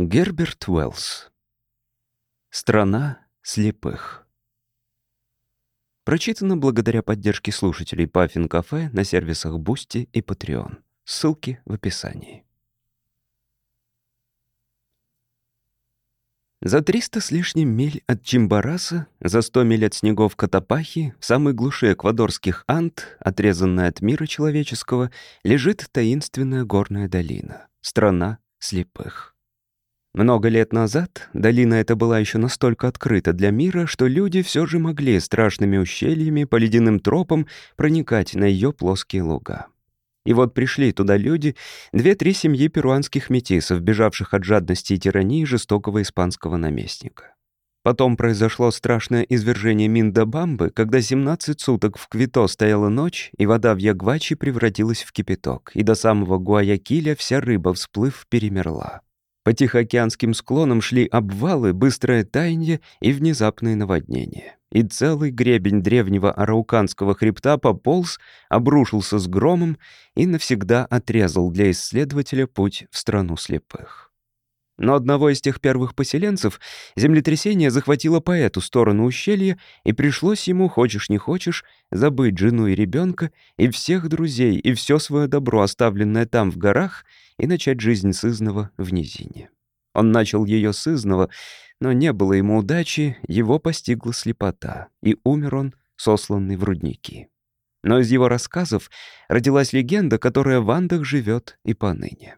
Герберт Уэллс. Страна слепых. Прочитано благодаря поддержке слушателей Puffin Cafe на сервисах Boosty и Patreon. Ссылки в описании. За 300 с лишним миль от Чимбораса, за 100 миль от снегов Котопахи, в самой глуши эквадорских Анд, отрезанная от мира человеческого, лежит таинственная горная долина, страна слепых. Много лет назад долина эта была еще настолько открыта для мира, что люди все же могли страшными ущельями по ледяным тропам проникать на ее плоские луга. И вот пришли туда люди, две-три семьи перуанских метисов, бежавших от жадности и тирании жестокого испанского наместника. Потом произошло страшное извержение Миндабамбы, когда 17 суток в Квито стояла ночь, и вода в Ягвачи превратилась в кипяток, и до самого Гуаякиля вся рыба, всплыв, перемерла. По Тихоокеанским склонам шли обвалы, быстрое таяние и внезапные наводнения и целый гребень древнего арауканского хребта пополз, обрушился с громом и навсегда отрезал для исследователя путь в страну слепых. Но одного из тех первых поселенцев землетрясение захватило по эту сторону ущелья, и пришлось ему, хочешь не хочешь, забыть жену и ребенка, и всех друзей, и все свое добро, оставленное там в горах, и начать жизнь сызного в низине. Он начал ее сызного, но не было ему удачи, его постигла слепота, и умер он, сосланный в рудники. Но из его рассказов родилась легенда, которая в Андах живет и поныне.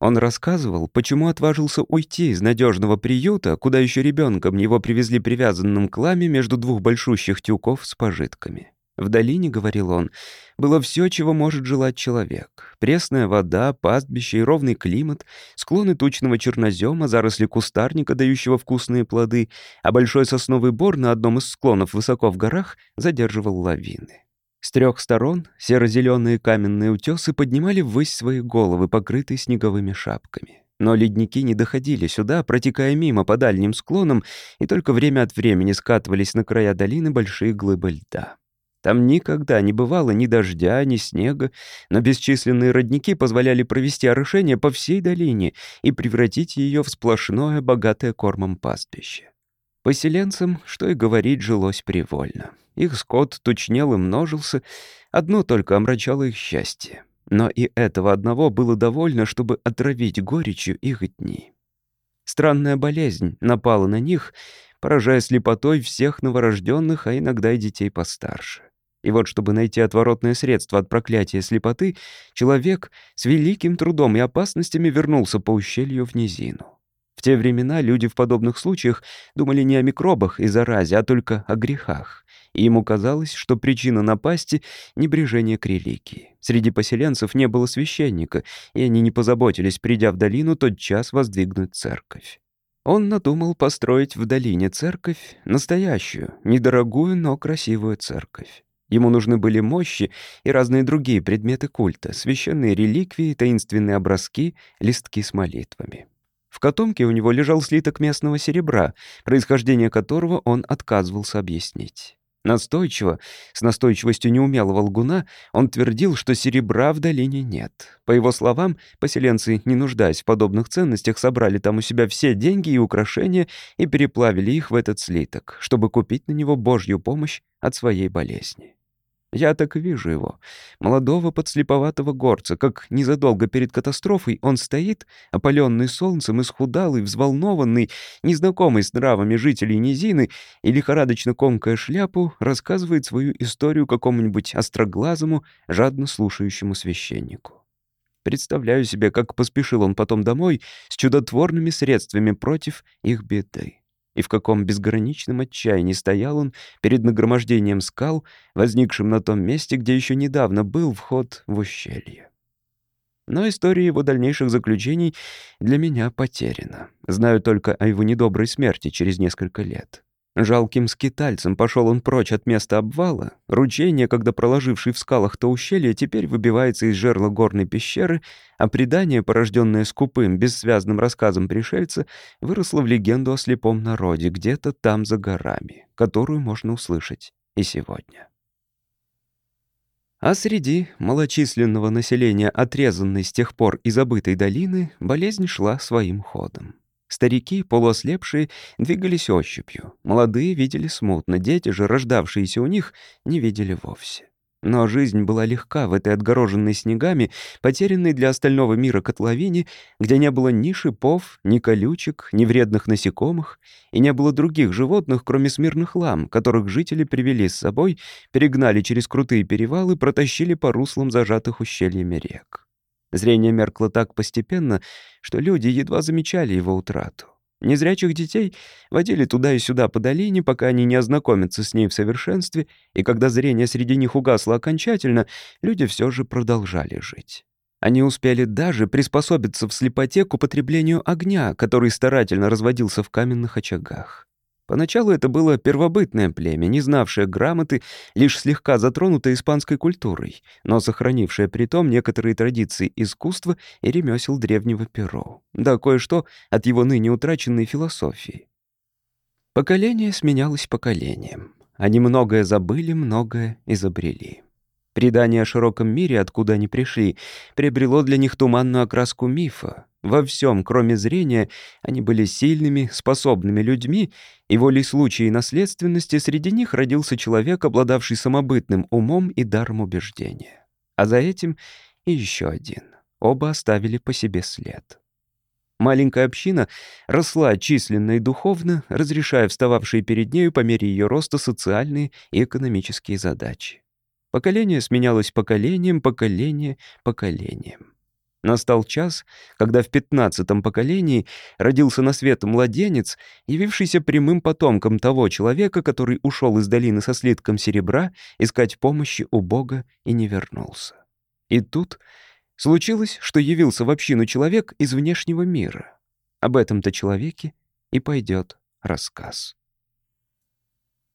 Он рассказывал, почему отважился уйти из надежного приюта, куда еще ребенком его привезли привязанным к ламе между двух большущих тюков с пожитками. В долине, говорил он, было все, чего может желать человек. Пресная вода, пастбище и ровный климат, склоны тучного чернозема, заросли кустарника, дающего вкусные плоды, а большой сосновый бор на одном из склонов высоко в горах задерживал лавины. С трех сторон серо-зеленые каменные утесы поднимали ввысь свои головы, покрытые снеговыми шапками. Но ледники не доходили сюда, протекая мимо по дальним склонам, и только время от времени скатывались на края долины большие глыбы льда. Там никогда не бывало ни дождя, ни снега, но бесчисленные родники позволяли провести орошение по всей долине и превратить ее в сплошное, богатое кормом пастбище. Поселенцам, что и говорить, жилось привольно. Их скот тучнел и множился, одно только омрачало их счастье. Но и этого одного было довольно, чтобы отравить горечью их дни. Странная болезнь напала на них, поражая слепотой всех новорожденных, а иногда и детей постарше. И вот, чтобы найти отворотное средство от проклятия слепоты, человек с великим трудом и опасностями вернулся по ущелью в низину. В те времена люди в подобных случаях думали не о микробах и заразе, а только о грехах. И ему казалось, что причина напасти — небрежение к религии. Среди поселенцев не было священника, и они не позаботились, придя в долину, тот час воздвигнуть церковь. Он надумал построить в долине церковь, настоящую, недорогую, но красивую церковь. Ему нужны были мощи и разные другие предметы культа, священные реликвии, таинственные образки, листки с молитвами. В котомке у него лежал слиток местного серебра, происхождение которого он отказывался объяснить. Настойчиво, с настойчивостью неумелого лгуна, он твердил, что серебра в долине нет. По его словам, поселенцы, не нуждаясь в подобных ценностях, собрали там у себя все деньги и украшения и переплавили их в этот слиток, чтобы купить на него божью помощь от своей болезни. Я так вижу его, молодого подслеповатого горца, как незадолго перед катастрофой он стоит, опаленный солнцем, исхудалый, взволнованный, незнакомый с нравами жителей низины, и лихорадочно комкая шляпу, рассказывает свою историю какому-нибудь остроглазому, жадно слушающему священнику. Представляю себе, как поспешил он потом домой с чудотворными средствами против их беды и в каком безграничном отчаянии стоял он перед нагромождением скал, возникшим на том месте, где еще недавно был вход в ущелье. Но история его дальнейших заключений для меня потеряна. Знаю только о его недоброй смерти через несколько лет. Жалким скитальцем пошел он прочь от места обвала. Ручей, некогда проложивший в скалах то ущелье, теперь выбивается из жерла горной пещеры, а предание, порожденное скупым, бессвязным рассказом пришельца, выросло в легенду о слепом народе где-то там за горами, которую можно услышать и сегодня. А среди малочисленного населения, отрезанной с тех пор и забытой долины, болезнь шла своим ходом. Старики, полуослепшие, двигались ощупью. Молодые видели смутно, дети же, рождавшиеся у них, не видели вовсе. Но жизнь была легка в этой отгороженной снегами, потерянной для остального мира котловине, где не было ни шипов, ни колючек, ни вредных насекомых, и не было других животных, кроме смирных лам, которых жители привели с собой, перегнали через крутые перевалы, протащили по руслам зажатых ущельями рек. Зрение меркло так постепенно, что люди едва замечали его утрату. Незрячих детей водили туда и сюда по долине, пока они не ознакомятся с ней в совершенстве, и когда зрение среди них угасло окончательно, люди все же продолжали жить. Они успели даже приспособиться в слепоте к употреблению огня, который старательно разводился в каменных очагах. Поначалу это было первобытное племя, не знавшее грамоты, лишь слегка затронутое испанской культурой, но сохранившее при том некоторые традиции искусства и ремесел древнего Перу, да кое-что от его ныне утраченной философии. Поколение сменялось поколением. Они многое забыли, многое изобрели. Предание о широком мире, откуда они пришли, приобрело для них туманную окраску мифа, во всем, кроме зрения, они были сильными, способными людьми, и волей случая и наследственности среди них родился человек, обладавший самобытным умом и даром убеждения. А за этим и еще один. Оба оставили по себе след. Маленькая община росла численно и духовно, разрешая встававшие перед нею по мере ее роста социальные и экономические задачи. Поколение сменялось поколением, поколение — поколением. Настал час, когда в пятнадцатом поколении родился на свет младенец, явившийся прямым потомком того человека, который ушел из долины со слитком серебра искать помощи у Бога и не вернулся. И тут случилось, что явился в общину человек из внешнего мира. Об этом-то человеке и пойдет рассказ.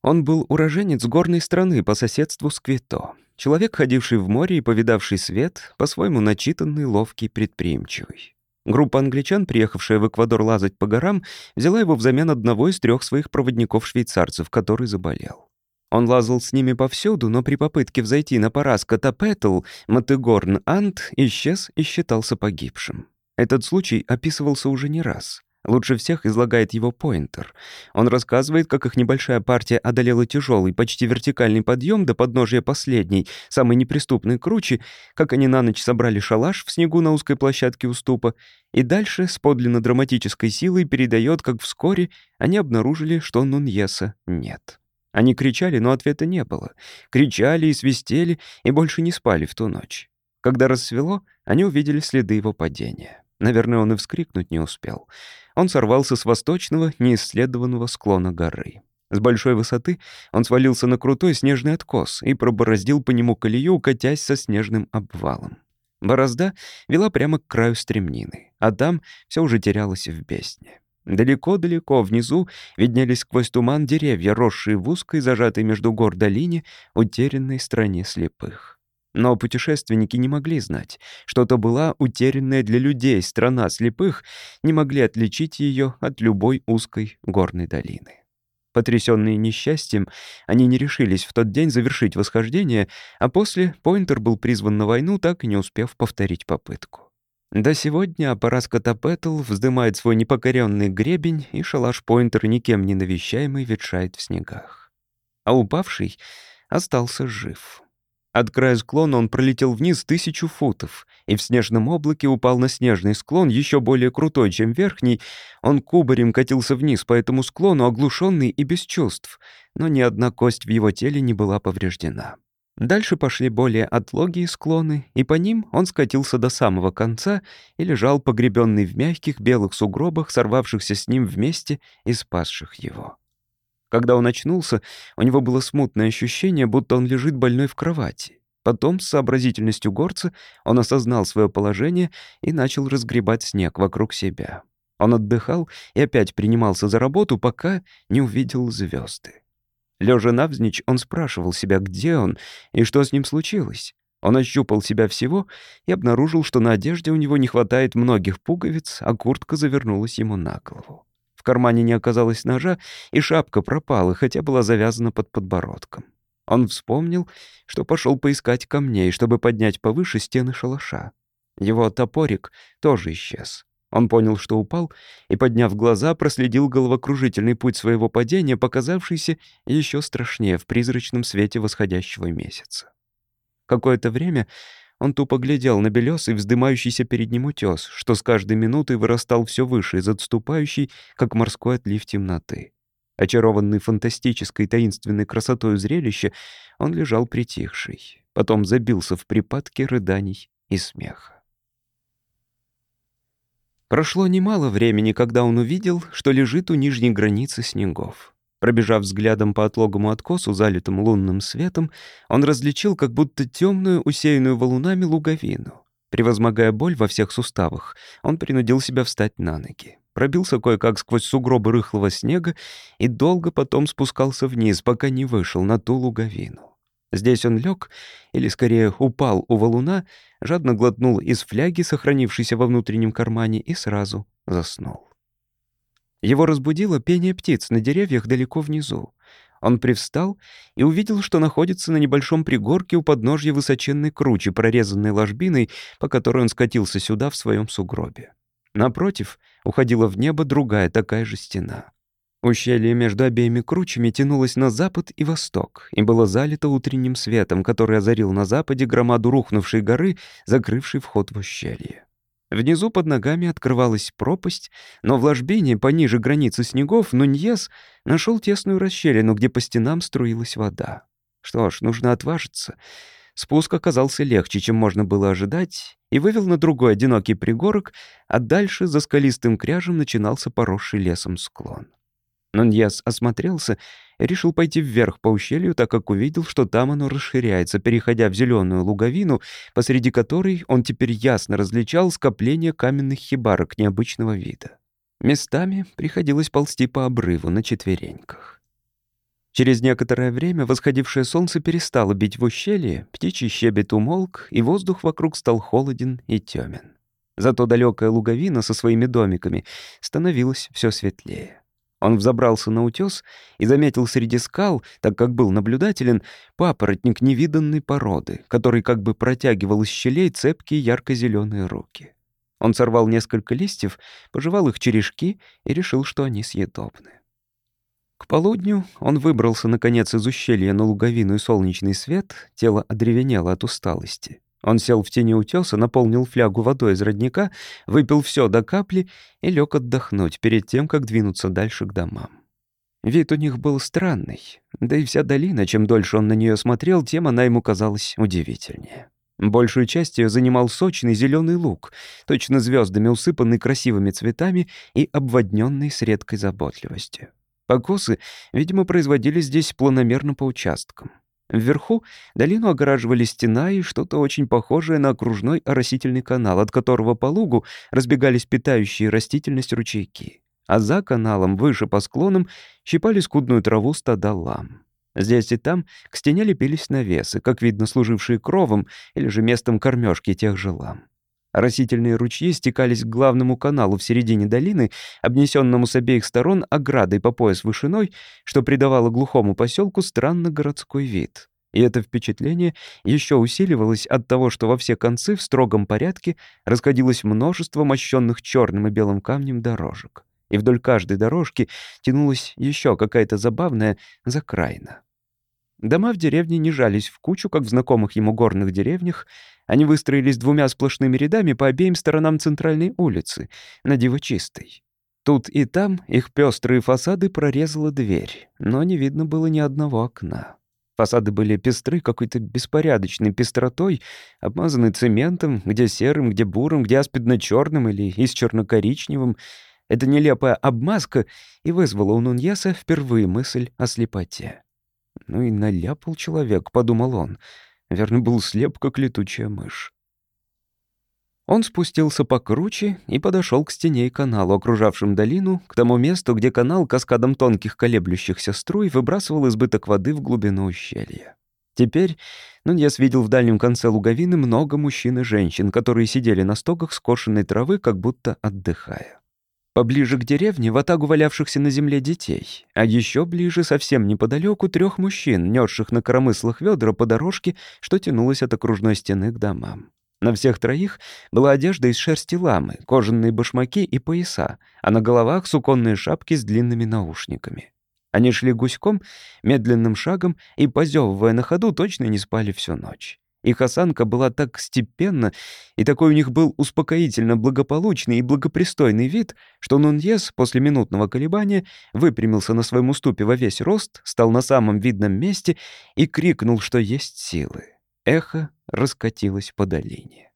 Он был уроженец горной страны по соседству с Квито. Человек, ходивший в море и повидавший свет, по-своему начитанный, ловкий, предприимчивый. Группа англичан, приехавшая в Эквадор лазать по горам, взяла его взамен одного из трех своих проводников-швейцарцев, который заболел. Он лазал с ними повсюду, но при попытке взойти на Параско Тапетл, Матыгорн Ант исчез и считался погибшим. Этот случай описывался уже не раз. Лучше всех излагает его Пойнтер. Он рассказывает, как их небольшая партия одолела тяжелый, почти вертикальный подъем до подножия последней, самой неприступной кручи, как они на ночь собрали шалаш в снегу на узкой площадке уступа, и дальше с подлинно драматической силой передает, как вскоре они обнаружили, что Нуньеса нет. Они кричали, но ответа не было. Кричали и свистели, и больше не спали в ту ночь. Когда рассвело, они увидели следы его падения. Наверное, он и вскрикнуть не успел. Он сорвался с восточного, неисследованного склона горы. С большой высоты он свалился на крутой снежный откос и пробороздил по нему колею, катясь со снежным обвалом. Борозда вела прямо к краю стремнины, а там все уже терялось в бездне. Далеко-далеко внизу виднелись сквозь туман деревья, росшие в узкой, зажатой между гор долине, утерянной стране слепых. Но путешественники не могли знать, что это была утерянная для людей страна слепых, не могли отличить ее от любой узкой горной долины. Потрясенные несчастьем, они не решились в тот день завершить восхождение, а после Пойнтер был призван на войну, так и не успев повторить попытку. До сегодня аппарат Катапетл вздымает свой непокоренный гребень, и шалаш Пойнтер, никем не навещаемый, ветшает в снегах. А упавший остался жив. От края склона он пролетел вниз тысячу футов и в снежном облаке упал на снежный склон, еще более крутой, чем верхний. Он кубарем катился вниз по этому склону, оглушенный и без чувств, но ни одна кость в его теле не была повреждена. Дальше пошли более отлогие склоны, и по ним он скатился до самого конца и лежал погребенный в мягких белых сугробах, сорвавшихся с ним вместе и спасших его. Когда он очнулся, у него было смутное ощущение, будто он лежит больной в кровати. Потом, с сообразительностью горца, он осознал свое положение и начал разгребать снег вокруг себя. Он отдыхал и опять принимался за работу, пока не увидел звезды. Лежа навзничь, он спрашивал себя, где он и что с ним случилось. Он ощупал себя всего и обнаружил, что на одежде у него не хватает многих пуговиц, а куртка завернулась ему на голову кармане не оказалось ножа, и шапка пропала, хотя была завязана под подбородком. Он вспомнил, что пошел поискать камней, чтобы поднять повыше стены шалаша. Его топорик тоже исчез. Он понял, что упал, и, подняв глаза, проследил головокружительный путь своего падения, показавшийся еще страшнее в призрачном свете восходящего месяца. Какое-то время он тупо глядел на белесый, вздымающийся перед ним утес, что с каждой минутой вырастал все выше из отступающей, как морской отлив темноты. Очарованный фантастической таинственной красотой зрелища, он лежал притихший, потом забился в припадке рыданий и смеха. Прошло немало времени, когда он увидел, что лежит у нижней границы снегов. Пробежав взглядом по отлогому откосу, залитым лунным светом, он различил как будто темную, усеянную валунами луговину. Превозмогая боль во всех суставах, он принудил себя встать на ноги. Пробился кое-как сквозь сугробы рыхлого снега и долго потом спускался вниз, пока не вышел на ту луговину. Здесь он лег, или скорее упал у валуна, жадно глотнул из фляги, сохранившейся во внутреннем кармане, и сразу заснул. Его разбудило пение птиц на деревьях далеко внизу. Он привстал и увидел, что находится на небольшом пригорке у подножья высоченной кручи, прорезанной ложбиной, по которой он скатился сюда в своем сугробе. Напротив уходила в небо другая такая же стена. Ущелье между обеими кручами тянулось на запад и восток и было залито утренним светом, который озарил на западе громаду рухнувшей горы, закрывшей вход в ущелье. Внизу под ногами открывалась пропасть, но в ложбине, пониже границы снегов, Нуньес нашел тесную расщелину, где по стенам струилась вода. Что ж, нужно отважиться. Спуск оказался легче, чем можно было ожидать, и вывел на другой одинокий пригорок, а дальше за скалистым кряжем начинался поросший лесом склон. Нуньяс осмотрелся решил пойти вверх по ущелью, так как увидел, что там оно расширяется, переходя в зеленую луговину, посреди которой он теперь ясно различал скопление каменных хибарок необычного вида. Местами приходилось ползти по обрыву на четвереньках. Через некоторое время восходившее солнце перестало бить в ущелье, птичий щебет умолк, и воздух вокруг стал холоден и темен. Зато далекая луговина со своими домиками становилась все светлее. Он взобрался на утес и заметил среди скал, так как был наблюдателен, папоротник невиданной породы, который как бы протягивал из щелей цепкие ярко-зеленые руки. Он сорвал несколько листьев, пожевал их черешки и решил, что они съедобны. К полудню он выбрался, наконец, из ущелья на луговину и солнечный свет, тело одревенело от усталости. Он сел в тени утеса, наполнил флягу водой из родника, выпил все до капли и лег отдохнуть перед тем, как двинуться дальше к домам. Вид у них был странный, да и вся долина, чем дольше он на нее смотрел, тем она ему казалась удивительнее. Большую часть ее занимал сочный зеленый луг, точно звездами усыпанный красивыми цветами и обводненный с редкой заботливостью. Покосы, видимо, производились здесь планомерно по участкам. Вверху долину огораживали стена и что-то очень похожее на окружной оросительный канал, от которого по лугу разбегались питающие растительность ручейки. А за каналом, выше по склонам, щипали скудную траву стада лам. Здесь и там к стене лепились навесы, как видно, служившие кровом или же местом кормежки тех же лам. Растительные ручьи стекались к главному каналу в середине долины, обнесенному с обеих сторон оградой по пояс вышиной, что придавало глухому поселку странно городской вид. И это впечатление еще усиливалось от того, что во все концы в строгом порядке расходилось множество мощенных черным и белым камнем дорожек. И вдоль каждой дорожки тянулась еще какая-то забавная закраина. Дома в деревне не жались в кучу, как в знакомых ему горных деревнях. Они выстроились двумя сплошными рядами по обеим сторонам центральной улицы, на диво чистой. Тут и там их пестрые фасады прорезала дверь, но не видно было ни одного окна. Фасады были пестры какой-то беспорядочной пестротой, обмазаны цементом, где серым, где бурым, где аспидно-черным или из черно-коричневым. Эта нелепая обмазка и вызвала у Нуньеса впервые мысль о слепоте. «Ну и наляпал человек», — подумал он. Верно, был слеп, как летучая мышь. Он спустился покруче и подошел к стене и каналу, окружавшим долину, к тому месту, где канал каскадом тонких колеблющихся струй выбрасывал избыток воды в глубину ущелья. Теперь Нуньяс видел в дальнем конце луговины много мужчин и женщин, которые сидели на стогах скошенной травы, как будто отдыхая. Поближе к деревне в атагу валявшихся на земле детей, а еще ближе, совсем неподалеку, трех мужчин, несших на коромыслах ведра по дорожке, что тянулась от окружной стены к домам. На всех троих была одежда из шерсти ламы, кожаные башмаки и пояса, а на головах суконные шапки с длинными наушниками. Они шли гуськом, медленным шагом и, позевывая на ходу, точно не спали всю ночь. Их осанка была так степенна, и такой у них был успокоительно благополучный и благопристойный вид, что Нуньес после минутного колебания выпрямился на своем уступе во весь рост, стал на самом видном месте и крикнул, что есть силы. Эхо раскатилось по долине.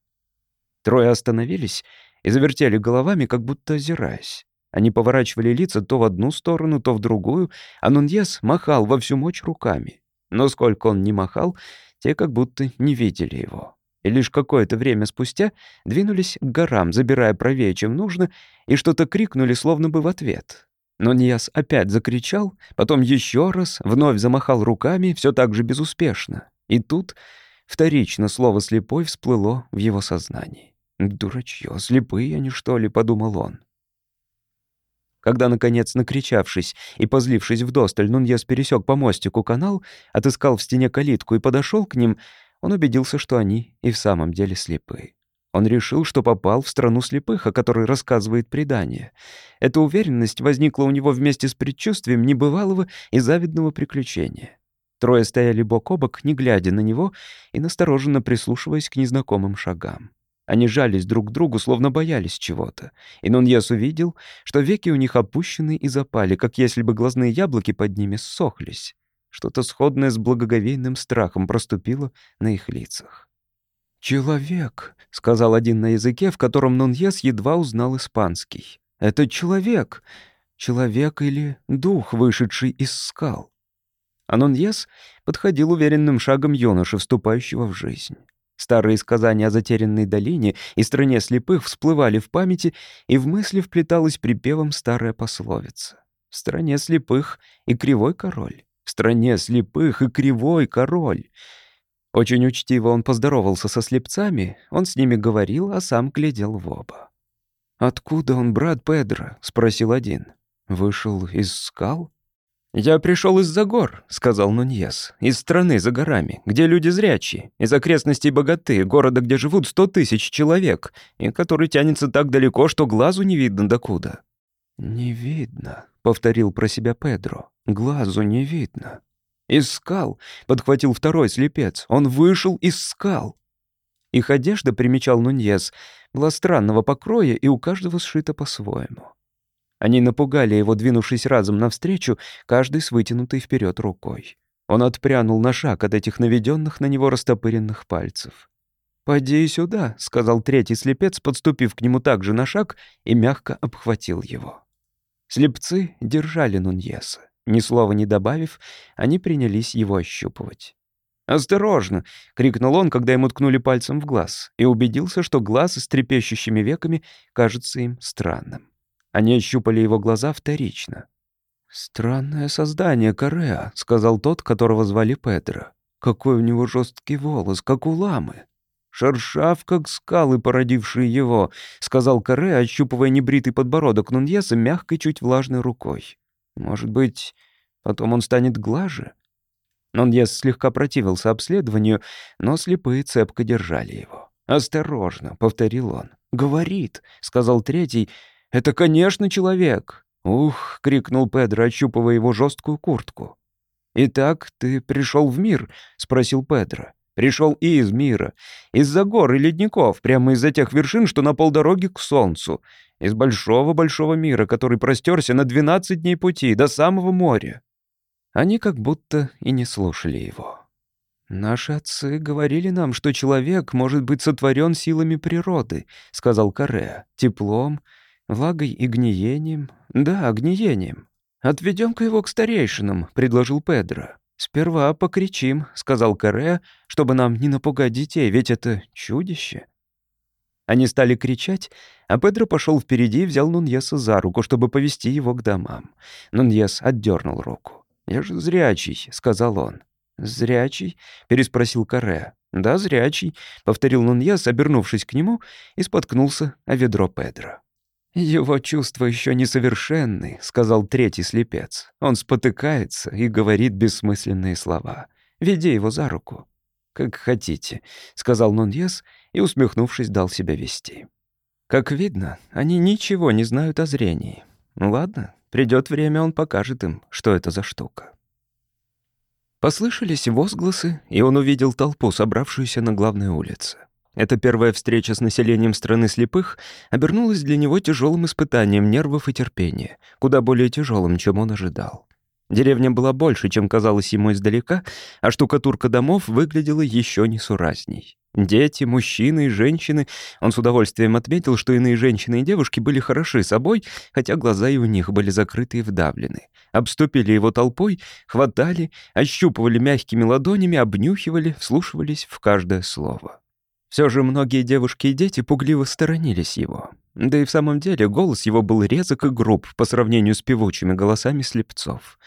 Трое остановились и завертели головами, как будто озираясь. Они поворачивали лица то в одну сторону, то в другую, а Нуньес махал во всю мощь руками. Но сколько он не махал, те как будто не видели его. И лишь какое-то время спустя двинулись к горам, забирая правее, чем нужно, и что-то крикнули, словно бы в ответ. Но Нияс опять закричал, потом еще раз, вновь замахал руками, все так же безуспешно. И тут вторично слово «слепой» всплыло в его сознании. «Дурачье, слепые они, что ли?» — подумал он. Когда, наконец, накричавшись и позлившись вдосталь, Нуньес пересек по мостику канал, отыскал в стене калитку и подошел к ним, он убедился, что они и в самом деле слепы. Он решил, что попал в страну слепых, о которой рассказывает предание. Эта уверенность возникла у него вместе с предчувствием небывалого и завидного приключения. Трое стояли бок о бок, не глядя на него и настороженно прислушиваясь к незнакомым шагам. Они жались друг к другу, словно боялись чего-то. И Нуньес увидел, что веки у них опущены и запали, как если бы глазные яблоки под ними ссохлись. Что-то сходное с благоговейным страхом проступило на их лицах. «Человек», — сказал один на языке, в котором Нуньес едва узнал испанский. «Это человек. Человек или дух, вышедший из скал». А Нуньес подходил уверенным шагом юноши, вступающего в жизнь. Старые сказания о затерянной долине и стране слепых всплывали в памяти, и в мысли вплеталась припевом старая пословица. В стране слепых и кривой король. В стране слепых и кривой король. Очень учтиво он поздоровался со слепцами, он с ними говорил, а сам глядел в оба. «Откуда он, брат Педро?» — спросил один. «Вышел из скал?» «Я пришел из-за гор», — сказал Нуньес, — «из страны за горами, где люди зрячие, из окрестностей богаты, города, где живут сто тысяч человек, и который тянется так далеко, что глазу не видно докуда». «Не видно», — повторил про себя Педро, — «глазу не видно». «Из скал», — подхватил второй слепец, — «он вышел из скал». Их одежда, примечал Нуньес, была странного покроя и у каждого сшита по-своему. Они напугали его, двинувшись разом навстречу, каждый с вытянутой вперед рукой. Он отпрянул на шаг от этих наведенных на него растопыренных пальцев. «Поди сюда», — сказал третий слепец, подступив к нему также на шаг и мягко обхватил его. Слепцы держали Нуньеса. Ни слова не добавив, они принялись его ощупывать. «Осторожно!» — крикнул он, когда ему ткнули пальцем в глаз, и убедился, что глаз с трепещущими веками кажется им странным. Они ощупали его глаза вторично. «Странное создание Кореа», — сказал тот, которого звали Педро. «Какой у него жесткий волос, как у ламы». «Шершав, как скалы, породившие его», — сказал Каре, ощупывая небритый подбородок Нуньеса мягкой, чуть влажной рукой. «Может быть, потом он станет глаже?» Нуньес слегка противился обследованию, но слепые цепко держали его. «Осторожно», — повторил он. «Говорит», — сказал третий, это, конечно, человек!» «Ух!» — крикнул Педро, ощупывая его жесткую куртку. «Итак, ты пришел в мир?» — спросил Педро. «Пришел и из мира. Из-за гор и ледников, прямо из-за тех вершин, что на полдороги к солнцу. Из большого-большого мира, который простерся на 12 дней пути до самого моря». Они как будто и не слушали его. «Наши отцы говорили нам, что человек может быть сотворен силами природы», — сказал Кареа, — «теплом, Влагой и гниением? Да, гниением. «Отведем-ка его к старейшинам», — предложил Педро. «Сперва покричим», — сказал Каре, «чтобы нам не напугать детей, ведь это чудище». Они стали кричать, а Педро пошел впереди и взял Нуньеса за руку, чтобы повести его к домам. Нуньес отдернул руку. «Я же зрячий», — сказал он. «Зрячий?» — переспросил Каре. «Да, зрячий», — повторил Нуньес, обернувшись к нему, и споткнулся о ведро Педро. «Его чувства еще несовершенны», — сказал третий слепец. Он спотыкается и говорит бессмысленные слова. «Веди его за руку». «Как хотите», — сказал Нуньес и, усмехнувшись, дал себя вести. Как видно, они ничего не знают о зрении. Ладно, придет время, он покажет им, что это за штука. Послышались возгласы, и он увидел толпу, собравшуюся на главной улице. Эта первая встреча с населением страны слепых обернулась для него тяжелым испытанием нервов и терпения, куда более тяжелым, чем он ожидал. Деревня была больше, чем казалось ему издалека, а штукатурка домов выглядела еще несуразней. Дети, мужчины и женщины. Он с удовольствием отметил, что иные женщины и девушки были хороши собой, хотя глаза и у них были закрыты и вдавлены. Обступили его толпой, хватали, ощупывали мягкими ладонями, обнюхивали, вслушивались в каждое слово. Все же многие девушки и дети пугливо сторонились его. Да и в самом деле голос его был резок и груб по сравнению с певучими голосами слепцов.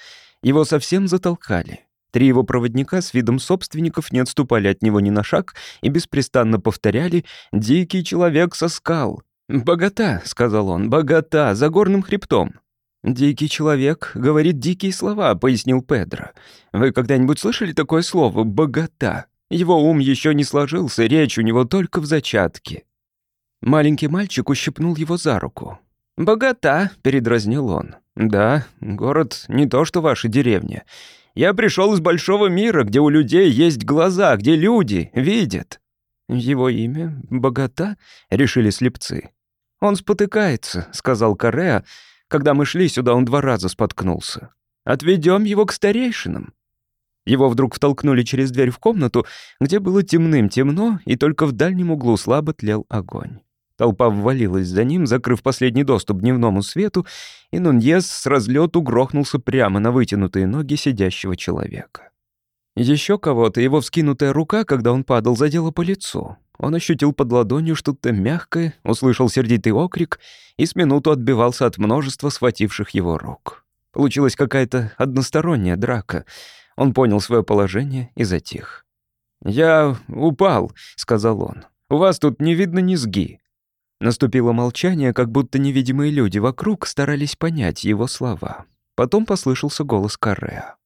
Его совсем затолкали. Три его проводника с видом собственников не отступали от него ни на шаг и беспрестанно повторяли «Дикий человек со скал». «Богата», — сказал он, — «богата, за горным хребтом». «Дикий человек говорит дикие слова», — пояснил Педро. «Вы когда-нибудь слышали такое слово «богата»? Его ум еще не сложился, речь у него только в зачатке». Маленький мальчик ущипнул его за руку. «Богата», — передразнил он. «Да, город не то, что ваша деревня. Я пришел из большого мира, где у людей есть глаза, где люди видят». «Его имя — Богата?» — решили слепцы. «Он спотыкается», — сказал Кореа. «Когда мы шли сюда, он два раза споткнулся. Отведем его к старейшинам». Его вдруг втолкнули через дверь в комнату, где было темным-темно, и только в дальнем углу слабо тлел огонь. Толпа ввалилась за ним, закрыв последний доступ дневному свету, и Нуньес с разлету грохнулся прямо на вытянутые ноги сидящего человека. Еще кого-то его вскинутая рука, когда он падал, задела по лицу. Он ощутил под ладонью что-то мягкое, услышал сердитый окрик и с минуту отбивался от множества схвативших его рук. Получилась какая-то односторонняя драка. Он понял свое положение и затих. «Я упал», — сказал он. «У вас тут не видно низги». Наступило молчание, как будто невидимые люди вокруг старались понять его слова. Потом послышался голос Карреа.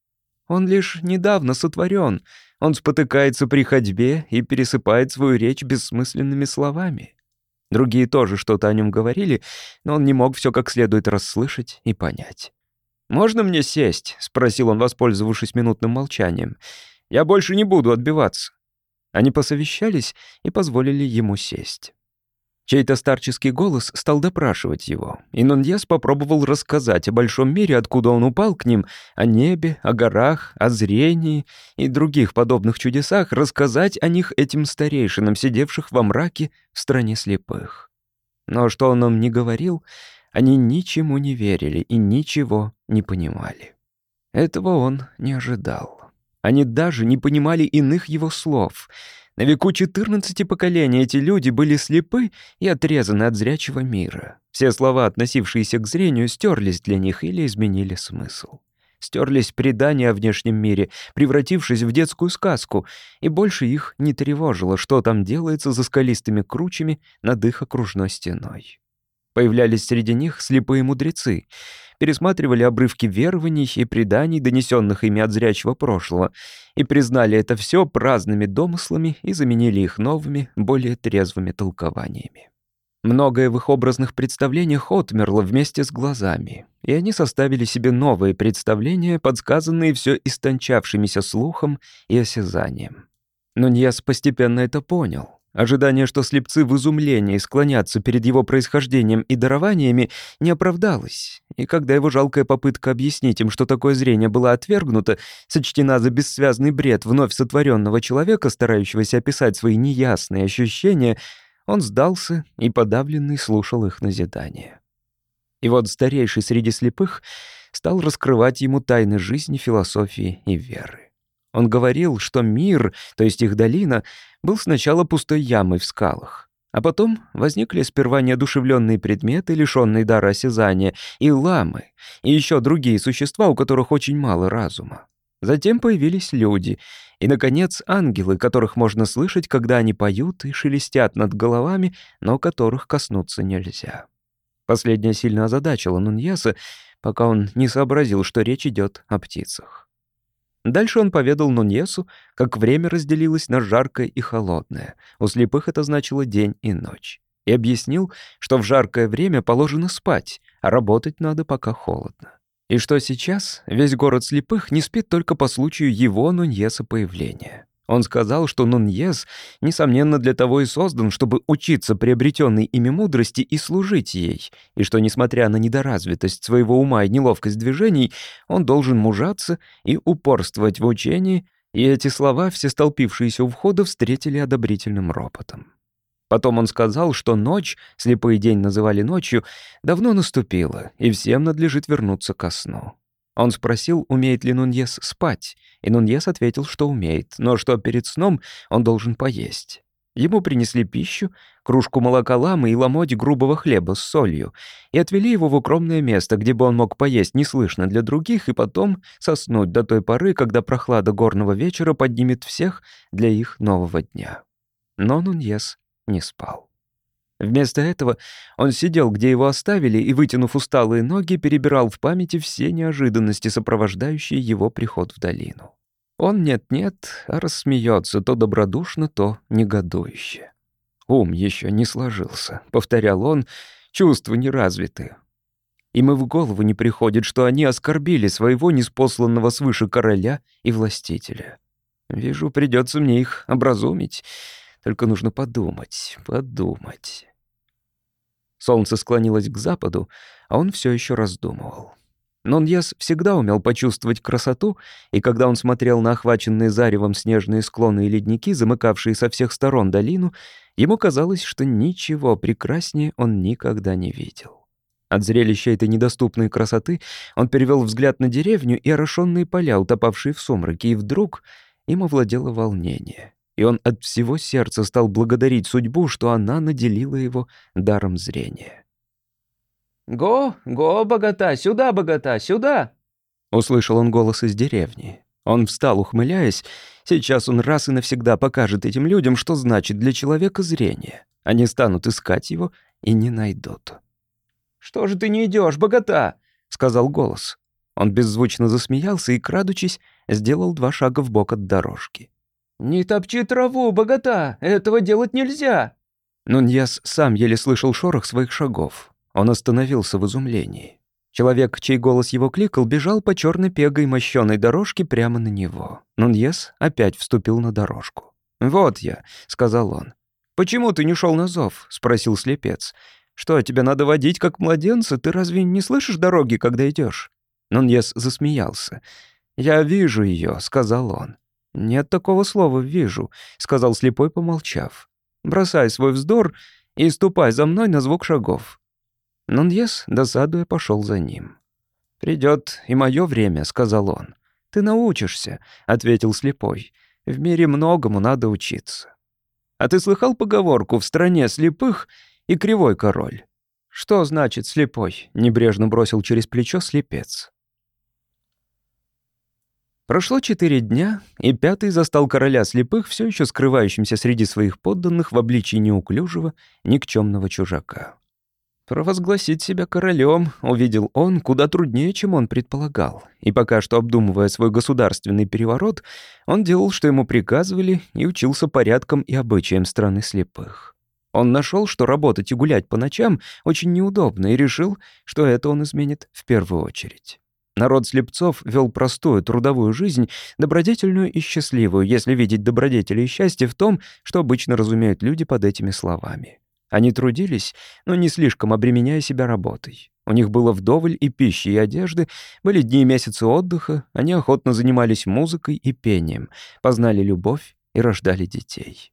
«Он лишь недавно сотворен. Он спотыкается при ходьбе и пересыпает свою речь бессмысленными словами». Другие тоже что-то о нем говорили, но он не мог все как следует расслышать и понять. «Можно мне сесть?» — спросил он, воспользовавшись минутным молчанием. «Я больше не буду отбиваться». Они посовещались и позволили ему сесть. Чей-то старческий голос стал допрашивать его, и Нуньяс попробовал рассказать о большом мире, откуда он упал к ним, о небе, о горах, о зрении и других подобных чудесах, рассказать о них этим старейшинам, сидевших во мраке в стране слепых. Но что он им не говорил, они ничему не верили и ничего не понимали. Этого он не ожидал. Они даже не понимали иных его слов — на веку 14 поколений эти люди были слепы и отрезаны от зрячего мира. Все слова, относившиеся к зрению, стерлись для них или изменили смысл. Стерлись предания о внешнем мире, превратившись в детскую сказку, и больше их не тревожило, что там делается за скалистыми кручами над их окружной стеной. Появлялись среди них слепые мудрецы — пересматривали обрывки верований и преданий, донесенных ими от зрячего прошлого, и признали это все праздными домыслами и заменили их новыми, более трезвыми толкованиями. Многое в их образных представлениях отмерло вместе с глазами, и они составили себе новые представления, подсказанные все истончавшимися слухом и осязанием. Но Ньяс постепенно это понял. Ожидание, что слепцы в изумлении склонятся перед его происхождением и дарованиями, не оправдалось. И когда его жалкая попытка объяснить им, что такое зрение была отвергнута, сочтена за бессвязный бред вновь сотворенного человека, старающегося описать свои неясные ощущения, он сдался и подавленный слушал их назидание. И вот старейший среди слепых стал раскрывать ему тайны жизни, философии и веры. Он говорил, что мир, то есть их долина, был сначала пустой ямой в скалах. А потом возникли сперва неодушевленные предметы, лишенные дара осязания, и ламы, и еще другие существа, у которых очень мало разума. Затем появились люди, и, наконец, ангелы, которых можно слышать, когда они поют и шелестят над головами, но которых коснуться нельзя. Последнее сильно озадачило Нуньеса, пока он не сообразил, что речь идет о птицах. Дальше он поведал Нуньесу, как время разделилось на жаркое и холодное. У слепых это значило день и ночь. И объяснил, что в жаркое время положено спать, а работать надо, пока холодно. И что сейчас весь город слепых не спит только по случаю его Нуньеса появления. Он сказал, что Нуньес, несомненно, для того и создан, чтобы учиться приобретенной ими мудрости и служить ей, и что, несмотря на недоразвитость своего ума и неловкость движений, он должен мужаться и упорствовать в учении, и эти слова все столпившиеся у входа встретили одобрительным ропотом. Потом он сказал, что ночь, слепой день называли ночью, давно наступила, и всем надлежит вернуться ко сну. Он спросил, умеет ли Нуньес спать, и Нуньес ответил, что умеет, но что перед сном он должен поесть. Ему принесли пищу, кружку молока ламы и ломоть грубого хлеба с солью, и отвели его в укромное место, где бы он мог поесть неслышно для других и потом соснуть до той поры, когда прохлада горного вечера поднимет всех для их нового дня. Но Нуньес не спал. Вместо этого он сидел, где его оставили, и, вытянув усталые ноги, перебирал в памяти все неожиданности, сопровождающие его приход в долину. Он нет-нет, а рассмеется то добродушно, то негодующе. «Ум еще не сложился», — повторял он, — «чувства не развиты». Им и в голову не приходит, что они оскорбили своего неспосланного свыше короля и властителя. Вижу, придется мне их образумить. Только нужно подумать, подумать. Солнце склонилось к западу, а он все еще раздумывал. Ноньес всегда умел почувствовать красоту, и когда он смотрел на охваченные заревом снежные склоны и ледники, замыкавшие со всех сторон долину, ему казалось, что ничего прекраснее он никогда не видел. От зрелища этой недоступной красоты он перевел взгляд на деревню и орошенные поля, утопавшие в сумраке, и вдруг им овладело волнение и он от всего сердца стал благодарить судьбу, что она наделила его даром зрения. «Го, го, богата, сюда, богата, сюда!» Услышал он голос из деревни. Он встал, ухмыляясь. Сейчас он раз и навсегда покажет этим людям, что значит для человека зрение. Они станут искать его и не найдут. «Что же ты не идешь, богата?» — сказал голос. Он беззвучно засмеялся и, крадучись, сделал два шага в бок от дорожки. «Не топчи траву, богата! Этого делать нельзя!» Нуньяс сам еле слышал шорох своих шагов. Он остановился в изумлении. Человек, чей голос его кликал, бежал по черной пегой мощенной дорожке прямо на него. Нуньес опять вступил на дорожку. «Вот я», — сказал он. «Почему ты не шел на зов?» — спросил слепец. «Что, тебе надо водить как младенца? Ты разве не слышишь дороги, когда идешь? Нуньес засмеялся. «Я вижу ее», — сказал он. «Нет такого слова «вижу», — сказал слепой, помолчав. «Бросай свой вздор и ступай за мной на звук шагов». Нуньес, досадуя, пошел за ним. «Придет и мое время», — сказал он. «Ты научишься», — ответил слепой. «В мире многому надо учиться». «А ты слыхал поговорку «в стране слепых» и «кривой король»?» «Что значит слепой?» — небрежно бросил через плечо слепец. Прошло четыре дня, и пятый застал короля слепых, все еще скрывающимся среди своих подданных в обличии неуклюжего, никчемного чужака. Провозгласить себя королем увидел он куда труднее, чем он предполагал. И пока что обдумывая свой государственный переворот, он делал, что ему приказывали, и учился порядкам и обычаям страны слепых. Он нашел, что работать и гулять по ночам очень неудобно, и решил, что это он изменит в первую очередь. Народ слепцов вел простую трудовую жизнь, добродетельную и счастливую, если видеть добродетели и счастье в том, что обычно разумеют люди под этими словами. Они трудились, но не слишком обременяя себя работой. У них было вдоволь и пищи, и одежды, были дни и месяцы отдыха, они охотно занимались музыкой и пением, познали любовь и рождали детей.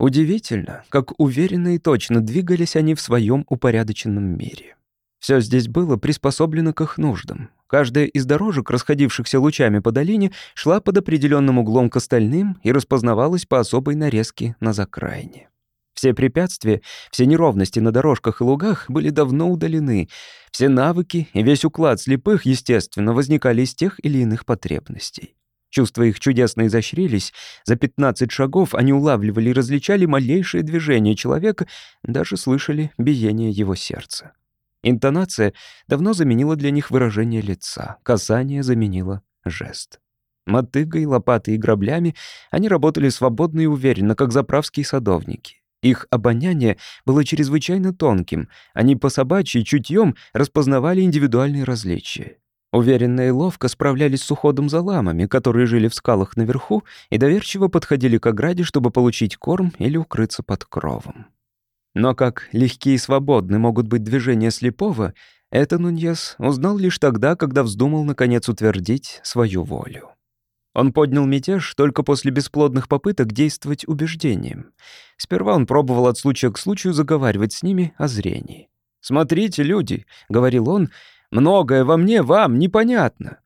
Удивительно, как уверенно и точно двигались они в своем упорядоченном мире. Все здесь было приспособлено к их нуждам. Каждая из дорожек, расходившихся лучами по долине, шла под определенным углом к остальным и распознавалась по особой нарезке на закраине. Все препятствия, все неровности на дорожках и лугах были давно удалены. Все навыки и весь уклад слепых, естественно, возникали из тех или иных потребностей. Чувства их чудесно изощрились. За 15 шагов они улавливали и различали малейшие движения человека, даже слышали биение его сердца. Интонация давно заменила для них выражение лица, касание заменило жест. Мотыгой, лопатой и граблями они работали свободно и уверенно, как заправские садовники. Их обоняние было чрезвычайно тонким, они по собачьи чутьем распознавали индивидуальные различия. Уверенно и ловко справлялись с уходом за ламами, которые жили в скалах наверху и доверчиво подходили к ограде, чтобы получить корм или укрыться под кровом. Но как легкие и свободны могут быть движения слепого, это Нуньес узнал лишь тогда, когда вздумал наконец утвердить свою волю. Он поднял мятеж только после бесплодных попыток действовать убеждением. Сперва он пробовал от случая к случаю заговаривать с ними о зрении. «Смотрите, люди», — говорил он, — «многое во мне вам непонятно.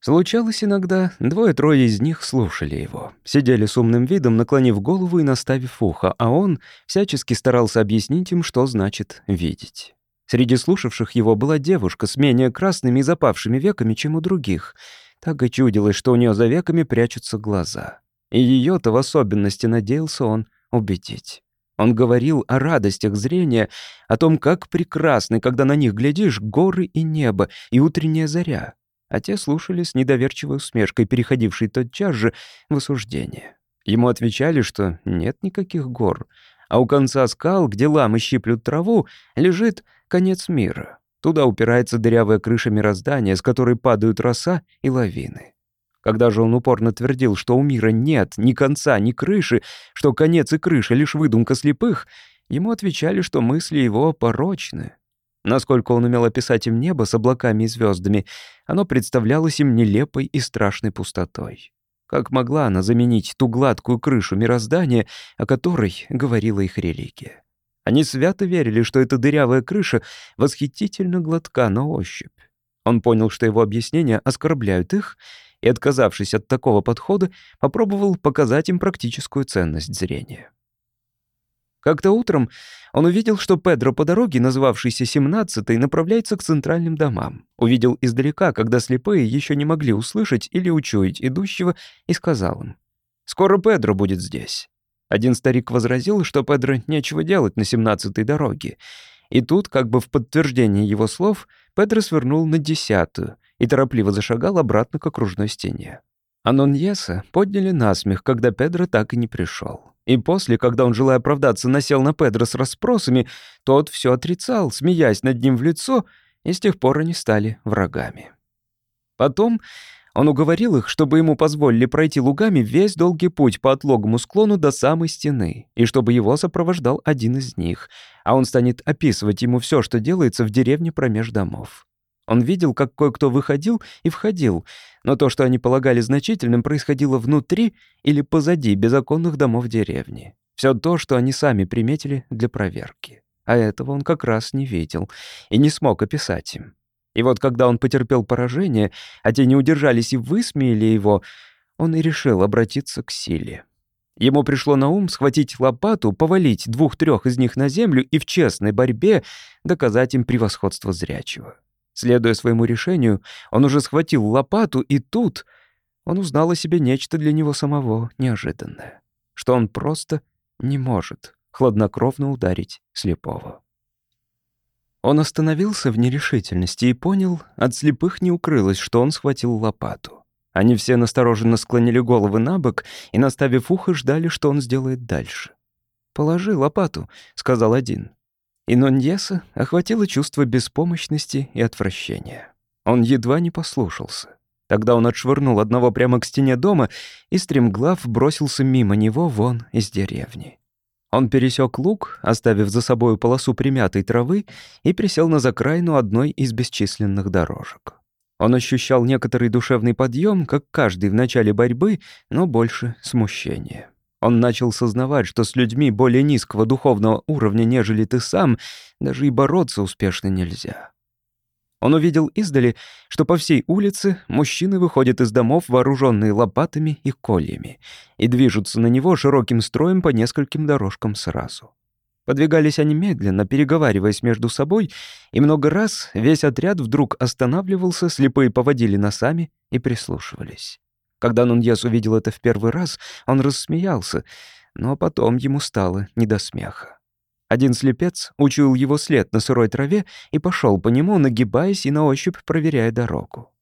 Случалось иногда, двое-трое из них слушали его. Сидели с умным видом, наклонив голову и наставив ухо, а он всячески старался объяснить им, что значит «видеть». Среди слушавших его была девушка с менее красными и запавшими веками, чем у других. Так и чудилось, что у нее за веками прячутся глаза. И ее-то в особенности надеялся он убедить. Он говорил о радостях зрения, о том, как прекрасны, когда на них глядишь, горы и небо, и утренняя заря а те слушали с недоверчивой усмешкой, переходившей тотчас же в осуждение. Ему отвечали, что нет никаких гор, а у конца скал, где ламы щиплют траву, лежит конец мира. Туда упирается дырявая крыша мироздания, с которой падают роса и лавины. Когда же он упорно твердил, что у мира нет ни конца, ни крыши, что конец и крыша — лишь выдумка слепых, ему отвечали, что мысли его порочны, Насколько он умел описать им небо с облаками и звездами, оно представлялось им нелепой и страшной пустотой. Как могла она заменить ту гладкую крышу мироздания, о которой говорила их религия? Они свято верили, что эта дырявая крыша восхитительно гладка на ощупь. Он понял, что его объяснения оскорбляют их, и, отказавшись от такого подхода, попробовал показать им практическую ценность зрения. Как-то утром он увидел, что Педро по дороге, называвшейся семнадцатой, направляется к центральным домам. Увидел издалека, когда слепые еще не могли услышать или учуять идущего, и сказал им, «Скоро Педро будет здесь». Один старик возразил, что Педро нечего делать на семнадцатой дороге. И тут, как бы в подтверждение его слов, Педро свернул на десятую и торопливо зашагал обратно к окружной стене. Аноньеса подняли насмех, когда Педро так и не пришел. И после, когда он, желая оправдаться, насел на Педро с расспросами, тот все отрицал, смеясь над ним в лицо, и с тех пор они стали врагами. Потом он уговорил их, чтобы ему позволили пройти лугами весь долгий путь по отлогому склону до самой стены, и чтобы его сопровождал один из них, а он станет описывать ему все, что делается в деревне промеж домов. Он видел, как кое-кто выходил и входил, но то, что они полагали значительным, происходило внутри или позади беззаконных домов деревни. Все то, что они сами приметили для проверки. А этого он как раз не видел и не смог описать им. И вот когда он потерпел поражение, а те не удержались и высмеяли его, он и решил обратиться к силе. Ему пришло на ум схватить лопату, повалить двух-трех из них на землю и в честной борьбе доказать им превосходство зрячего. Следуя своему решению, он уже схватил лопату, и тут он узнал о себе нечто для него самого неожиданное. Что он просто не может хладнокровно ударить слепого. Он остановился в нерешительности и понял, от слепых не укрылось, что он схватил лопату. Они все настороженно склонили головы на бок и, наставив ухо, ждали, что он сделает дальше. «Положи лопату», — сказал один. И Ноньеса охватило чувство беспомощности и отвращения. Он едва не послушался. Тогда он отшвырнул одного прямо к стене дома и стремглав бросился мимо него вон из деревни. Он пересек луг, оставив за собой полосу примятой травы, и присел на закраину одной из бесчисленных дорожек. Он ощущал некоторый душевный подъем, как каждый в начале борьбы, но больше смущения. Он начал сознавать, что с людьми более низкого духовного уровня, нежели ты сам, даже и бороться успешно нельзя. Он увидел издали, что по всей улице мужчины выходят из домов, вооруженные лопатами и кольями, и движутся на него широким строем по нескольким дорожкам сразу. Подвигались они медленно, переговариваясь между собой, и много раз весь отряд вдруг останавливался, слепые поводили носами и прислушивались. Когда Нуньес увидел это в первый раз, он рассмеялся, но потом ему стало не до смеха. Один слепец учуял его след на сырой траве и пошел по нему, нагибаясь и на ощупь проверяя дорогу.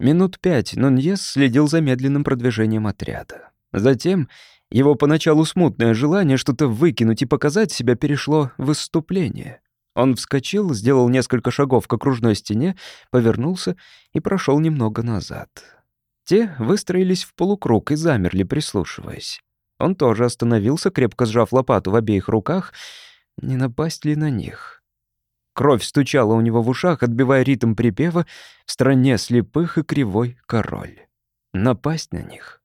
Минут пять Нуньес следил за медленным продвижением отряда. Затем его поначалу смутное желание что-то выкинуть и показать себя перешло в выступление. Он вскочил, сделал несколько шагов к окружной стене, повернулся и прошел немного назад. Те выстроились в полукруг и замерли, прислушиваясь. Он тоже остановился, крепко сжав лопату в обеих руках. Не напасть ли на них? Кровь стучала у него в ушах, отбивая ритм припева «В стране слепых и кривой король». Напасть на них?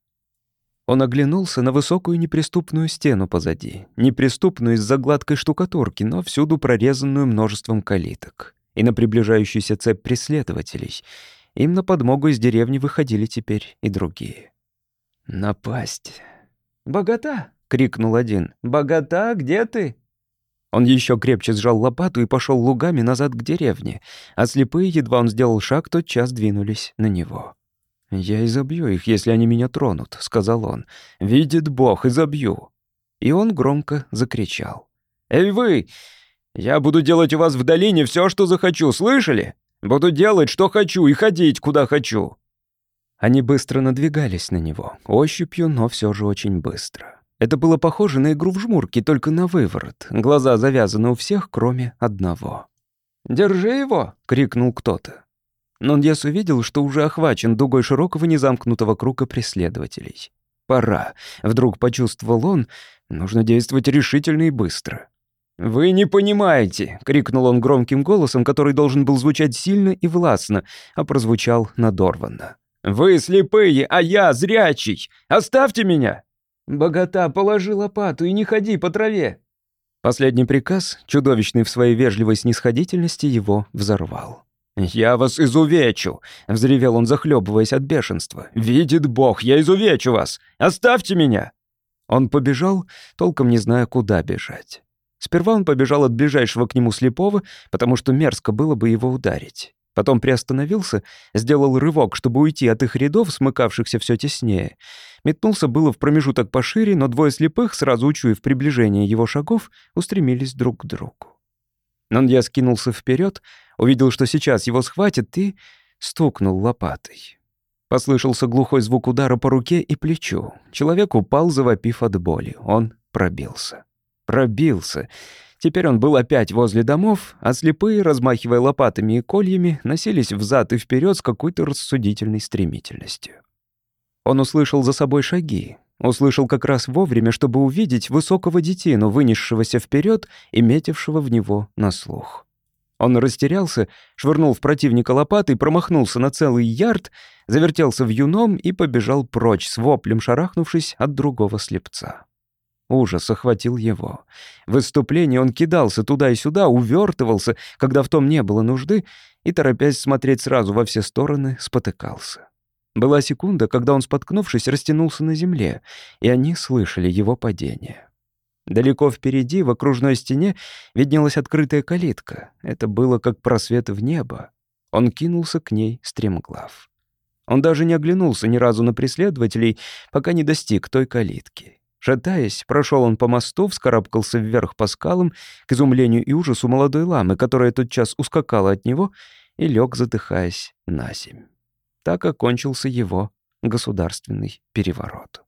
Он оглянулся на высокую неприступную стену позади, неприступную из-за гладкой штукатурки, но всюду прорезанную множеством калиток, и на приближающуюся цепь преследователей. Им на подмогу из деревни выходили теперь и другие. Напасть. «Богата!» — крикнул один. «Богата, где ты?» Он еще крепче сжал лопату и пошел лугами назад к деревне, а слепые, едва он сделал шаг, тотчас двинулись на него. «Я изобью их, если они меня тронут», — сказал он. «Видит Бог, изобью». И он громко закричал. «Эй вы! Я буду делать у вас в долине все, что захочу, слышали? Буду делать, что хочу, и ходить, куда хочу». Они быстро надвигались на него, ощупью, но все же очень быстро. Это было похоже на игру в жмурки, только на выворот. Глаза завязаны у всех, кроме одного. «Держи его!» — крикнул кто-то. Ноньес увидел, что уже охвачен дугой широкого незамкнутого круга преследователей. «Пора», — вдруг почувствовал он, — «нужно действовать решительно и быстро». «Вы не понимаете!» — крикнул он громким голосом, который должен был звучать сильно и властно, а прозвучал надорванно. «Вы слепые, а я зрячий! Оставьте меня!» «Богата, положи лопату и не ходи по траве!» Последний приказ, чудовищный в своей вежливой снисходительности, его взорвал. «Я вас изувечу!» — взревел он, захлебываясь от бешенства. «Видит Бог, я изувечу вас! Оставьте меня!» Он побежал, толком не зная, куда бежать. Сперва он побежал от ближайшего к нему слепого, потому что мерзко было бы его ударить. Потом приостановился, сделал рывок, чтобы уйти от их рядов, смыкавшихся все теснее. Метнулся было в промежуток пошире, но двое слепых, сразу учуяв приближение его шагов, устремились друг к другу. Нанья скинулся вперед, увидел, что сейчас его схватят, и стукнул лопатой. Послышался глухой звук удара по руке и плечу. Человек упал, завопив от боли. Он пробился. Пробился. Теперь он был опять возле домов, а слепые, размахивая лопатами и кольями, носились взад и вперед с какой-то рассудительной стремительностью. Он услышал за собой шаги. Услышал как раз вовремя, чтобы увидеть высокого детину, вынесшегося вперед и метившего в него на слух. Он растерялся, швырнул в противника лопатой, промахнулся на целый ярд, завертелся в юном и побежал прочь с воплем, шарахнувшись от другого слепца. Ужас охватил его. В выступлении он кидался туда и сюда, увертывался, когда в том не было нужды, и, торопясь смотреть сразу во все стороны, спотыкался. Была секунда, когда он, споткнувшись, растянулся на земле, и они слышали его падение. Далеко впереди, в окружной стене, виднелась открытая калитка. Это было как просвет в небо. Он кинулся к ней стремглав. Он даже не оглянулся ни разу на преследователей, пока не достиг той калитки. Шатаясь, прошел он по мосту, вскарабкался вверх по скалам, к изумлению и ужасу молодой ламы, которая тотчас ускакала от него и лег, задыхаясь, на земь. Так окончился его государственный переворот.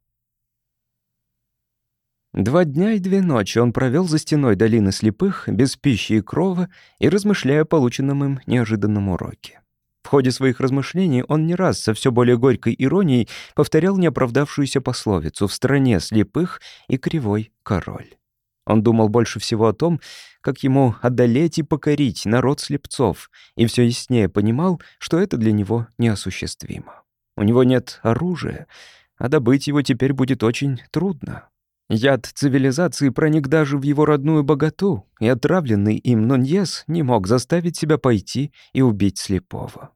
Два дня и две ночи он провел за стеной долины слепых, без пищи и крова, и размышляя о полученном им неожиданном уроке. В ходе своих размышлений он не раз со все более горькой иронией повторял неоправдавшуюся пословицу «в стране слепых и кривой король». Он думал больше всего о том, как ему одолеть и покорить народ слепцов, и все яснее понимал, что это для него неосуществимо. У него нет оружия, а добыть его теперь будет очень трудно. Яд цивилизации проник даже в его родную богату, и отравленный им Нуньес не мог заставить себя пойти и убить слепого.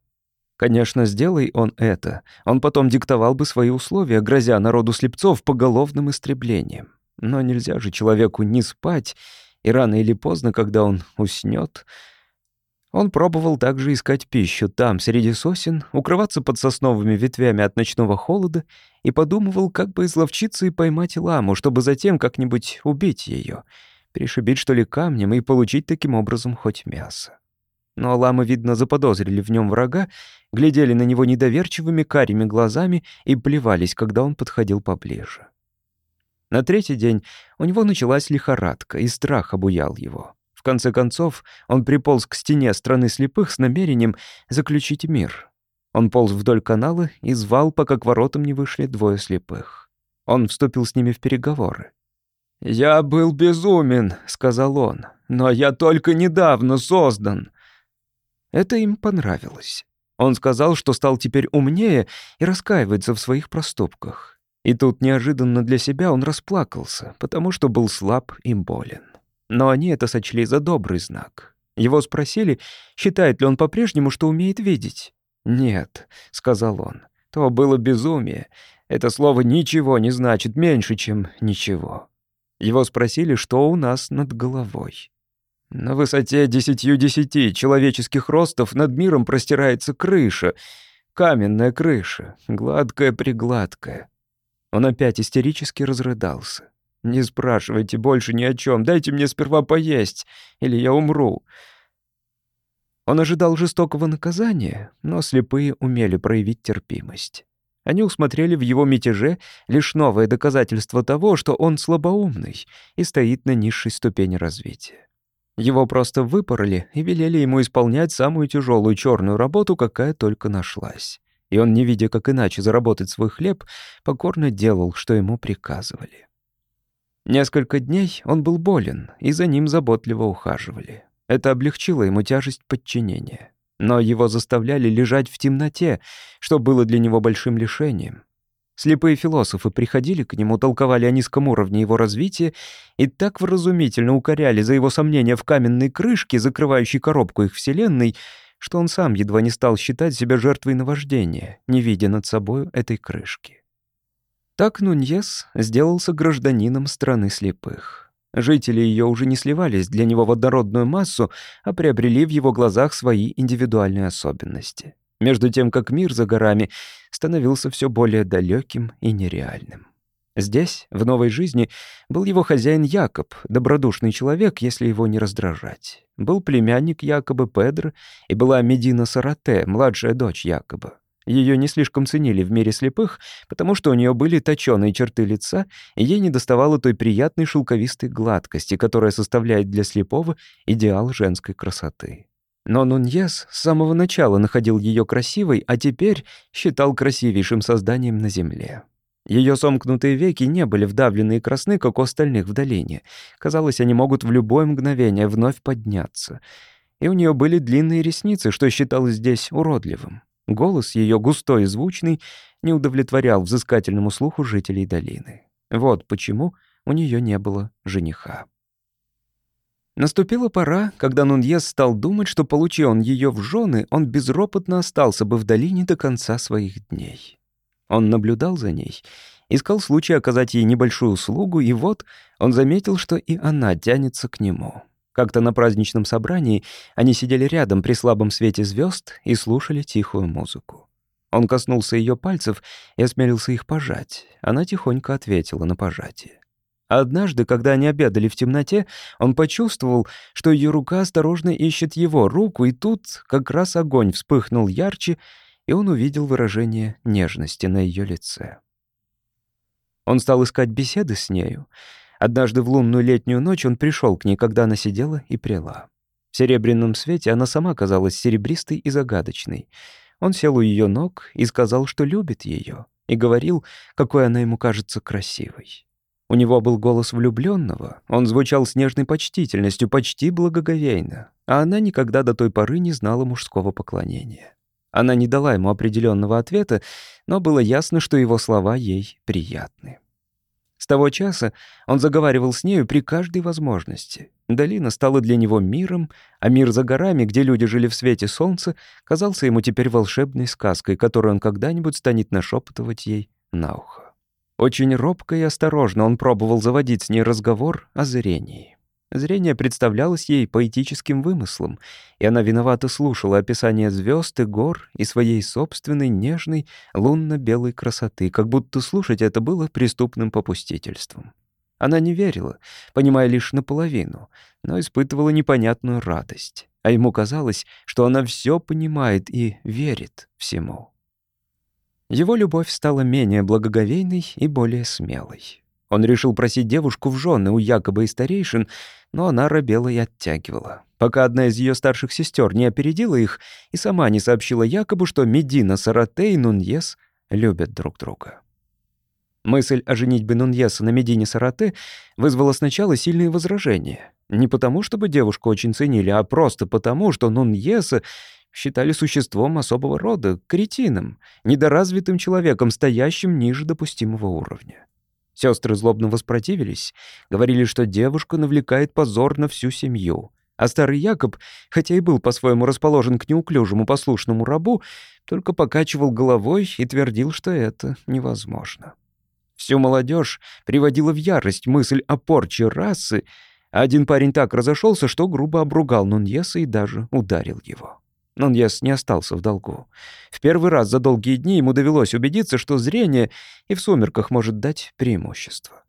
Конечно, сделай он это, он потом диктовал бы свои условия, грозя народу слепцов поголовным истреблением. Но нельзя же человеку не спать, и рано или поздно, когда он уснет, он пробовал также искать пищу там, среди сосен, укрываться под сосновыми ветвями от ночного холода и подумывал, как бы изловчиться и поймать ламу, чтобы затем как-нибудь убить ее. Пришибить, что ли, камнем и получить таким образом хоть мясо. Но ламы, видно, заподозрили в нем врага, глядели на него недоверчивыми карими глазами и плевались, когда он подходил поближе. На третий день у него началась лихорадка, и страх обуял его. В конце концов, он приполз к стене страны слепых с намерением заключить мир. Он полз вдоль канала и звал, пока к воротам не вышли двое слепых. Он вступил с ними в переговоры. «Я был безумен», — сказал он, — «но я только недавно создан». Это им понравилось. Он сказал, что стал теперь умнее и раскаивается в своих проступках. И тут неожиданно для себя он расплакался, потому что был слаб и болен. Но они это сочли за добрый знак. Его спросили, считает ли он по-прежнему, что умеет видеть. «Нет», — сказал он, — «то было безумие. Это слово «ничего» не значит меньше, чем «ничего». Его спросили, что у нас над головой. На высоте десятью десяти человеческих ростов над миром простирается крыша, каменная крыша, гладкая-пригладкая. Он опять истерически разрыдался. «Не спрашивайте больше ни о чем, дайте мне сперва поесть, или я умру». Он ожидал жестокого наказания, но слепые умели проявить терпимость. Они усмотрели в его мятеже лишь новое доказательство того, что он слабоумный и стоит на низшей ступени развития. Его просто выпороли и велели ему исполнять самую тяжелую черную работу, какая только нашлась. И он, не видя, как иначе заработать свой хлеб, покорно делал, что ему приказывали. Несколько дней он был болен, и за ним заботливо ухаживали. Это облегчило ему тяжесть подчинения но его заставляли лежать в темноте, что было для него большим лишением. Слепые философы приходили к нему, толковали о низком уровне его развития и так вразумительно укоряли за его сомнения в каменной крышке, закрывающей коробку их вселенной, что он сам едва не стал считать себя жертвой наваждения, не видя над собой этой крышки. Так Нуньес сделался гражданином страны слепых. Жители ее уже не сливались для него в однородную массу, а приобрели в его глазах свои индивидуальные особенности. Между тем, как мир за горами становился все более далеким и нереальным. Здесь, в новой жизни, был его хозяин Якоб, добродушный человек, если его не раздражать. Был племянник Якоба Педро и была Медина Сарате, младшая дочь Якоба. Ее не слишком ценили в мире слепых, потому что у нее были точёные черты лица, и ей недоставало той приятной шелковистой гладкости, которая составляет для слепого идеал женской красоты. Но Нуньес с самого начала находил ее красивой, а теперь считал красивейшим созданием на земле. Ее сомкнутые веки не были вдавлены и красны, как у остальных в долине. Казалось, они могут в любое мгновение вновь подняться. И у нее были длинные ресницы, что считалось здесь уродливым. Голос ее, густой и звучный, не удовлетворял взыскательному слуху жителей долины. Вот почему у нее не было жениха. Наступила пора, когда Нуньес стал думать, что, получи он ее в жены, он безропотно остался бы в долине до конца своих дней. Он наблюдал за ней, искал случай оказать ей небольшую услугу, и вот он заметил, что и она тянется к нему. Как-то на праздничном собрании они сидели рядом при слабом свете звезд и слушали тихую музыку. Он коснулся ее пальцев и осмелился их пожать. Она тихонько ответила на пожатие. Однажды, когда они обедали в темноте, он почувствовал, что ее рука осторожно ищет его руку, и тут как раз огонь вспыхнул ярче, и он увидел выражение нежности на ее лице. Он стал искать беседы с нею, Однажды в лунную летнюю ночь он пришел к ней, когда она сидела и прела. В серебряном свете она сама казалась серебристой и загадочной. Он сел у ее ног и сказал, что любит ее, и говорил, какой она ему кажется красивой. У него был голос влюбленного, он звучал с нежной почтительностью, почти благоговейно, а она никогда до той поры не знала мужского поклонения. Она не дала ему определенного ответа, но было ясно, что его слова ей приятны. С того часа он заговаривал с нею при каждой возможности. Долина стала для него миром, а мир за горами, где люди жили в свете солнца, казался ему теперь волшебной сказкой, которую он когда-нибудь станет нашептывать ей на ухо. Очень робко и осторожно он пробовал заводить с ней разговор о зрении. Зрение представлялось ей поэтическим вымыслом, и она виновато слушала описание звезд и гор и своей собственной нежной лунно-белой красоты, как будто слушать это было преступным попустительством. Она не верила, понимая лишь наполовину, но испытывала непонятную радость. А ему казалось, что она все понимает и верит всему. Его любовь стала менее благоговейной и более смелой. Он решил просить девушку в жены у якобы и старейшин, но она робела и оттягивала, пока одна из ее старших сестер не опередила их и сама не сообщила якобы, что Медина Сарате и Нуньес любят друг друга. Мысль о женитьбе Нуньеса на Медине Сарате вызвала сначала сильные возражения. Не потому, чтобы девушку очень ценили, а просто потому, что Нуньеса считали существом особого рода, кретином, недоразвитым человеком, стоящим ниже допустимого уровня. Сестры злобно воспротивились, говорили, что девушка навлекает позор на всю семью. А старый Якоб, хотя и был по-своему расположен к неуклюжему послушному рабу, только покачивал головой и твердил, что это невозможно. Всю молодежь приводила в ярость мысль о порче расы, а один парень так разошелся, что грубо обругал Нуньеса и даже ударил его. Нуньес не остался в долгу. В первый раз за долгие дни ему довелось убедиться, что зрение и в сумерках может дать преимущество.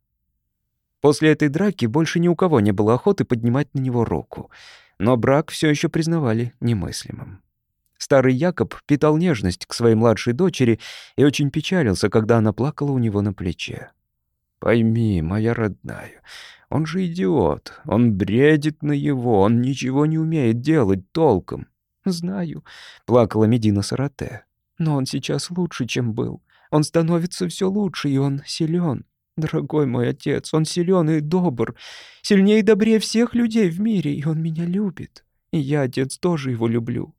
После этой драки больше ни у кого не было охоты поднимать на него руку, но брак все еще признавали немыслимым. Старый Якоб питал нежность к своей младшей дочери и очень печалился, когда она плакала у него на плече. «Пойми, моя родная, он же идиот, он бредит на его, он ничего не умеет делать толком. «Знаю», — плакала Медина Сарате. «Но он сейчас лучше, чем был. Он становится все лучше, и он силен. Дорогой мой отец, он силен и добр, сильнее и добрее всех людей в мире, и он меня любит. И я, отец, тоже его люблю».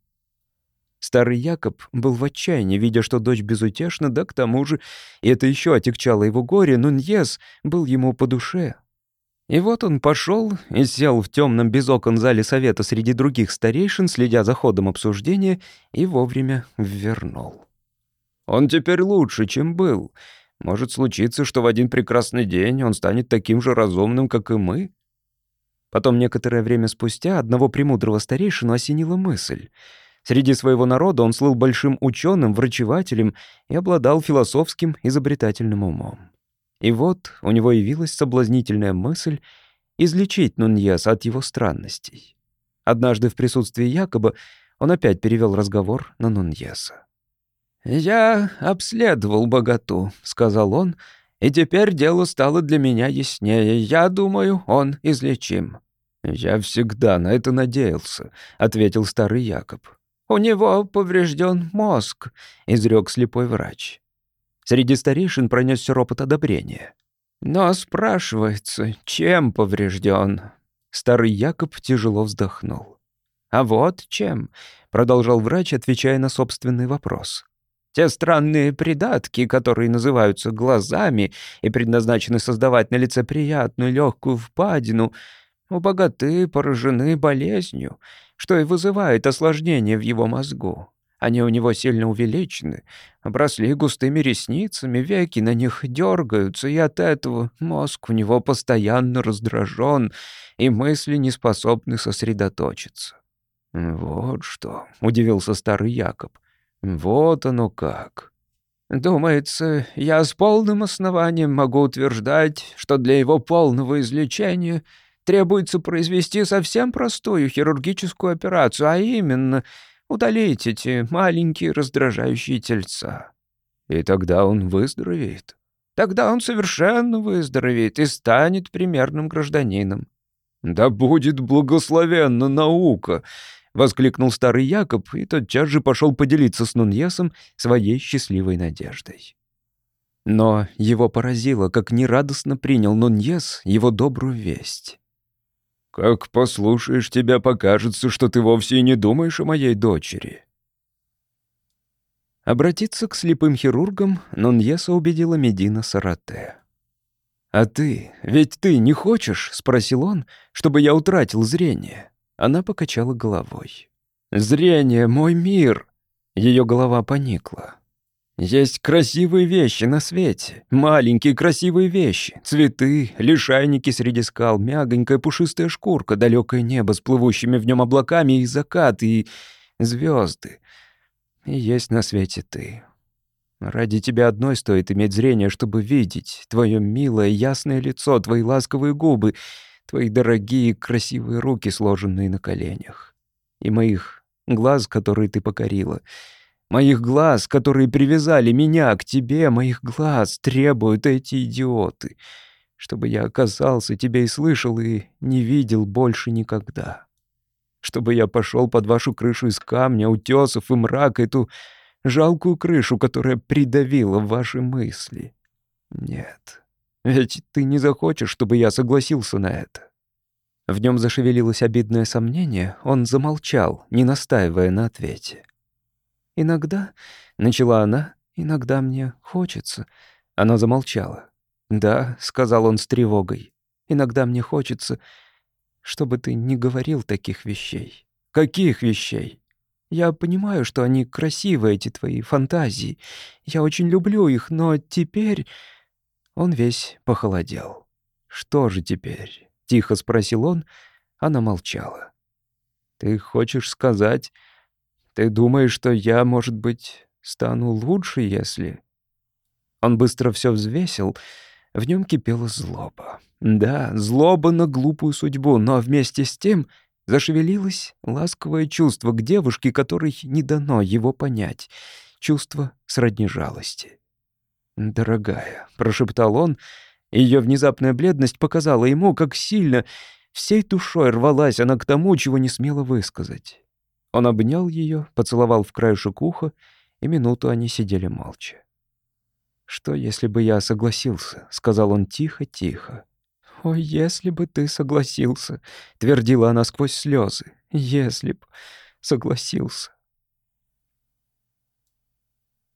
Старый Якоб был в отчаянии, видя, что дочь безутешна, да к тому же, и это еще отягчало его горе, но Ньес был ему по душе. И вот он пошел и сел в темном без окон зале совета среди других старейшин, следя за ходом обсуждения, и вовремя вернул. Он теперь лучше, чем был. Может случиться, что в один прекрасный день он станет таким же разумным, как и мы. Потом, некоторое время спустя, одного премудрого старейшину осенила мысль. Среди своего народа он слыл большим ученым, врачевателем и обладал философским изобретательным умом. И вот у него явилась соблазнительная мысль излечить Нуньеса от его странностей. Однажды в присутствии Якоба он опять перевел разговор на Нуньеса. «Я обследовал богату», — сказал он, — «и теперь дело стало для меня яснее. Я думаю, он излечим». «Я всегда на это надеялся», — ответил старый Якоб. «У него поврежден мозг», — изрек слепой врач. Среди старейшин пронесся ропот одобрения. «Но спрашивается, чем поврежден?» Старый Якоб тяжело вздохнул. «А вот чем», — продолжал врач, отвечая на собственный вопрос. «Те странные придатки, которые называются глазами и предназначены создавать на лице приятную легкую впадину, у богаты поражены болезнью, что и вызывает осложнение в его мозгу. Они у него сильно увеличены, обросли густыми ресницами, веки на них дергаются, и от этого мозг у него постоянно раздражен, и мысли не способны сосредоточиться. «Вот что», — удивился старый Якоб, — «вот оно как». Думается, я с полным основанием могу утверждать, что для его полного излечения требуется произвести совсем простую хирургическую операцию, а именно — удалить эти маленькие раздражающие тельца. И тогда он выздоровеет. Тогда он совершенно выздоровеет и станет примерным гражданином. «Да будет благословенна наука!» — воскликнул старый Якоб и тотчас же пошел поделиться с Нуньесом своей счастливой надеждой. Но его поразило, как нерадостно принял Нуньес его добрую весть. «Как послушаешь тебя, покажется, что ты вовсе и не думаешь о моей дочери». Обратиться к слепым хирургам Нуньеса убедила Медина Сарате. «А ты, ведь ты не хочешь?» — спросил он, — «чтобы я утратил зрение». Она покачала головой. «Зрение — мой мир!» Ее голова поникла. Есть красивые вещи на свете, маленькие красивые вещи. Цветы, лишайники среди скал, мягонькая пушистая шкурка, далекое небо с плывущими в нем облаками и закат, и звезды. И есть на свете ты. Ради тебя одной стоит иметь зрение, чтобы видеть твое милое, ясное лицо, твои ласковые губы, твои дорогие, красивые руки, сложенные на коленях. И моих глаз, которые ты покорила. Моих глаз, которые привязали меня к тебе, моих глаз требуют эти идиоты, чтобы я оказался тебе и слышал, и не видел больше никогда. Чтобы я пошел под вашу крышу из камня, утесов и мрака, эту жалкую крышу, которая придавила ваши мысли. Нет, ведь ты не захочешь, чтобы я согласился на это. В нем зашевелилось обидное сомнение, он замолчал, не настаивая на ответе. «Иногда», — начала она, — «иногда мне хочется». Она замолчала. «Да», — сказал он с тревогой, — «иногда мне хочется, чтобы ты не говорил таких вещей». «Каких вещей?» Я понимаю, что они красивые, эти твои фантазии. Я очень люблю их, но теперь...» Он весь похолодел. «Что же теперь?» — тихо спросил он. Она молчала. «Ты хочешь сказать... Ты думаешь, что я, может быть, стану лучше, если...» Он быстро все взвесил. В нем кипела злоба. Да, злоба на глупую судьбу, но вместе с тем Зашевелилось ласковое чувство к девушке, которой не дано его понять. Чувство сродни жалости. «Дорогая», — прошептал он, ее внезапная бледность показала ему, как сильно всей душой рвалась она к тому, чего не смела высказать. Он обнял ее, поцеловал в краешек уха, и минуту они сидели молча. «Что, если бы я согласился?» — сказал он тихо-тихо. «Ой, если бы ты согласился», — твердила она сквозь слезы. «Если б согласился».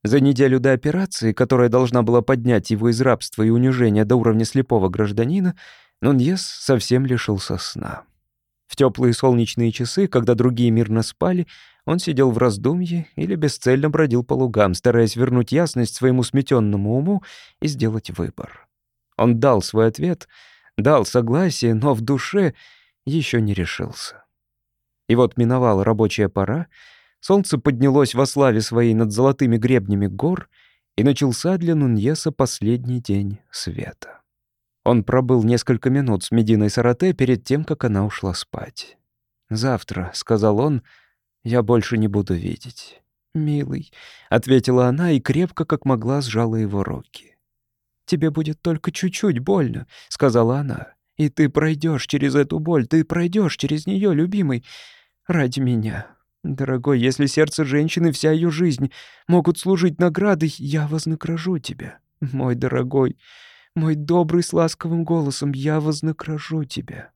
За неделю до операции, которая должна была поднять его из рабства и унижения до уровня слепого гражданина, Нуньес совсем лишился сна. В теплые солнечные часы, когда другие мирно спали, он сидел в раздумье или бесцельно бродил по лугам, стараясь вернуть ясность своему сметенному уму и сделать выбор. Он дал свой ответ — Дал согласие, но в душе еще не решился. И вот миновала рабочая пора, солнце поднялось во славе своей над золотыми гребнями гор, и начался для Нуньеса последний день света. Он пробыл несколько минут с Мединой Сарате перед тем, как она ушла спать. «Завтра», — сказал он, — «я больше не буду видеть». «Милый», — ответила она и крепко, как могла, сжала его руки. «Тебе будет только чуть-чуть больно», — сказала она. «И ты пройдешь через эту боль, ты пройдешь через нее, любимый, ради меня. Дорогой, если сердце женщины, вся ее жизнь могут служить наградой, я вознагражу тебя. Мой дорогой, мой добрый с ласковым голосом, я вознагражу тебя».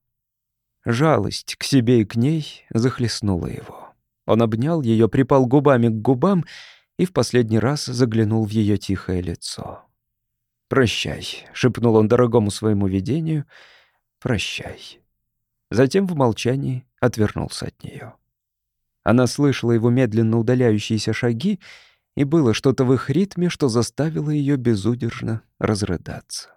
Жалость к себе и к ней захлестнула его. Он обнял ее, припал губами к губам и в последний раз заглянул в ее тихое лицо. «Прощай», — шепнул он дорогому своему видению, — «прощай». Затем в молчании отвернулся от нее. Она слышала его медленно удаляющиеся шаги, и было что-то в их ритме, что заставило ее безудержно разрыдаться.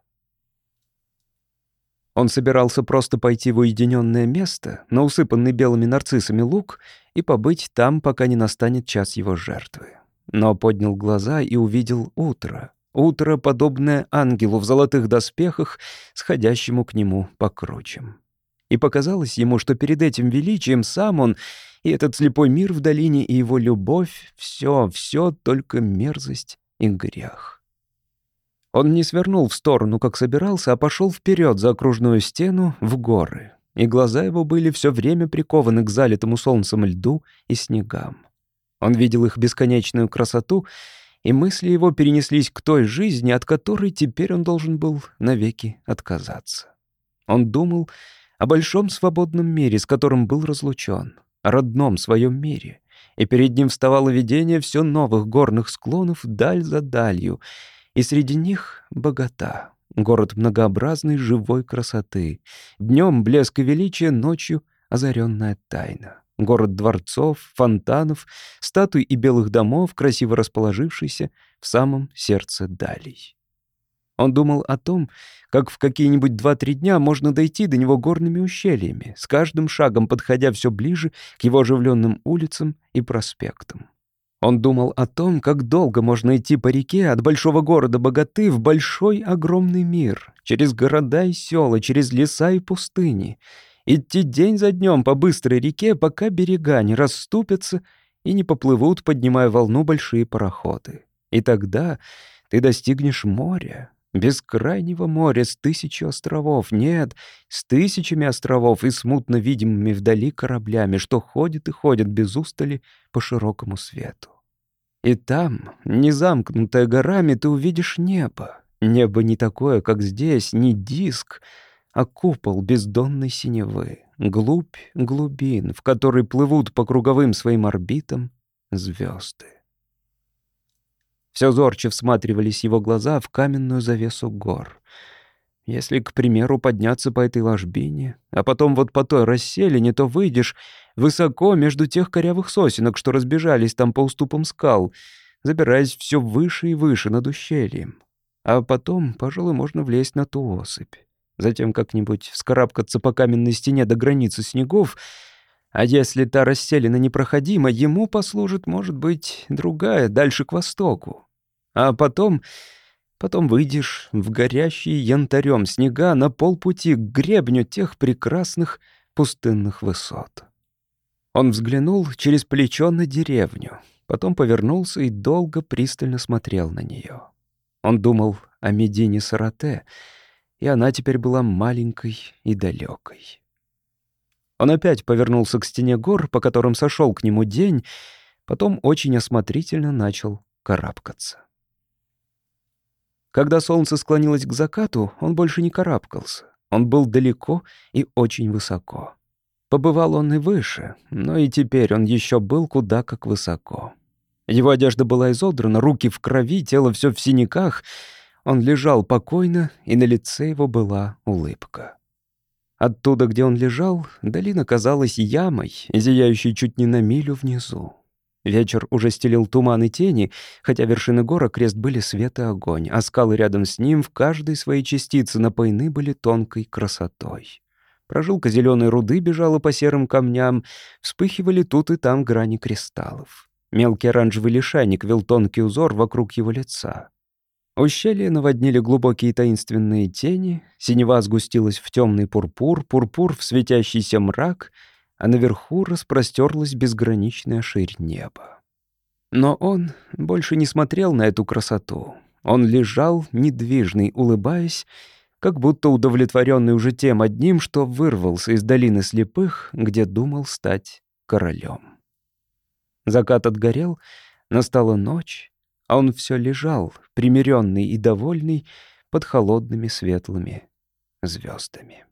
Он собирался просто пойти в уединенное место, на усыпанный белыми нарциссами луг, и побыть там, пока не настанет час его жертвы. Но поднял глаза и увидел утро. Утро, подобное ангелу в золотых доспехах, сходящему к нему по кручам. И показалось ему, что перед этим величием сам он и этот слепой мир в долине, и его любовь — все, все только мерзость и грех. Он не свернул в сторону, как собирался, а пошел вперед за окружную стену в горы, и глаза его были все время прикованы к залитому солнцем льду и снегам. Он видел их бесконечную красоту — и мысли его перенеслись к той жизни, от которой теперь он должен был навеки отказаться. Он думал о большом свободном мире, с которым был разлучен, о родном своем мире, и перед ним вставало видение все новых горных склонов даль за далью, и среди них — богата, город многообразной живой красоты, днем блеск и величие, ночью озаренная тайна. Город дворцов, фонтанов, статуй и белых домов, красиво расположившийся в самом сердце далей. Он думал о том, как в какие-нибудь два-три дня можно дойти до него горными ущельями, с каждым шагом подходя все ближе к его оживленным улицам и проспектам. Он думал о том, как долго можно идти по реке от большого города Богаты в большой огромный мир, через города и села, через леса и пустыни. Идти день за днем по быстрой реке, пока берега не расступятся и не поплывут, поднимая волну большие пароходы. И тогда ты достигнешь моря, бескрайнего моря с тысячей островов, нет, с тысячами островов и смутно видимыми вдали кораблями, что ходят и ходят без устали по широкому свету. И там, не замкнутое горами, ты увидишь небо. Небо не такое, как здесь, не диск, а купол бездонной синевы, глубь глубин, в которой плывут по круговым своим орбитам звезды. Все зорче всматривались его глаза в каменную завесу гор. Если, к примеру, подняться по этой ложбине, а потом вот по той расселине, то выйдешь высоко между тех корявых сосенок, что разбежались там по уступам скал, забираясь все выше и выше над ущельем. А потом, пожалуй, можно влезть на ту осыпь. Затем как-нибудь вскарабкаться по каменной стене до границы снегов, а если та расселена непроходима, ему послужит, может быть, другая, дальше к востоку. А потом... Потом выйдешь в горящие янтарем снега на полпути к гребню тех прекрасных пустынных высот. Он взглянул через плечо на деревню, потом повернулся и долго пристально смотрел на нее. Он думал о Медине Сарате, и она теперь была маленькой и далекой. Он опять повернулся к стене гор, по которым сошел к нему день, потом очень осмотрительно начал карабкаться. Когда солнце склонилось к закату, он больше не карабкался. Он был далеко и очень высоко. Побывал он и выше, но и теперь он еще был куда как высоко. Его одежда была изодрана, руки в крови, тело все в синяках. Он лежал покойно, и на лице его была улыбка. Оттуда, где он лежал, долина казалась ямой, зияющей чуть не на милю внизу. Вечер уже стелил туман и тени, хотя вершины гора крест были свет и огонь, а скалы рядом с ним в каждой своей частице напоены были тонкой красотой. Прожилка зеленой руды бежала по серым камням, вспыхивали тут и там грани кристаллов. Мелкий оранжевый лишайник вел тонкий узор вокруг его лица. Ущелье наводнили глубокие таинственные тени, синева сгустилась в темный пурпур, пурпур в светящийся мрак, а наверху распростерлась безграничная ширь неба. Но он больше не смотрел на эту красоту. Он лежал, недвижный, улыбаясь, как будто удовлетворенный уже тем одним, что вырвался из долины слепых, где думал стать королем. Закат отгорел, настала ночь, а он все лежал, примиренный и довольный, под холодными светлыми звездами.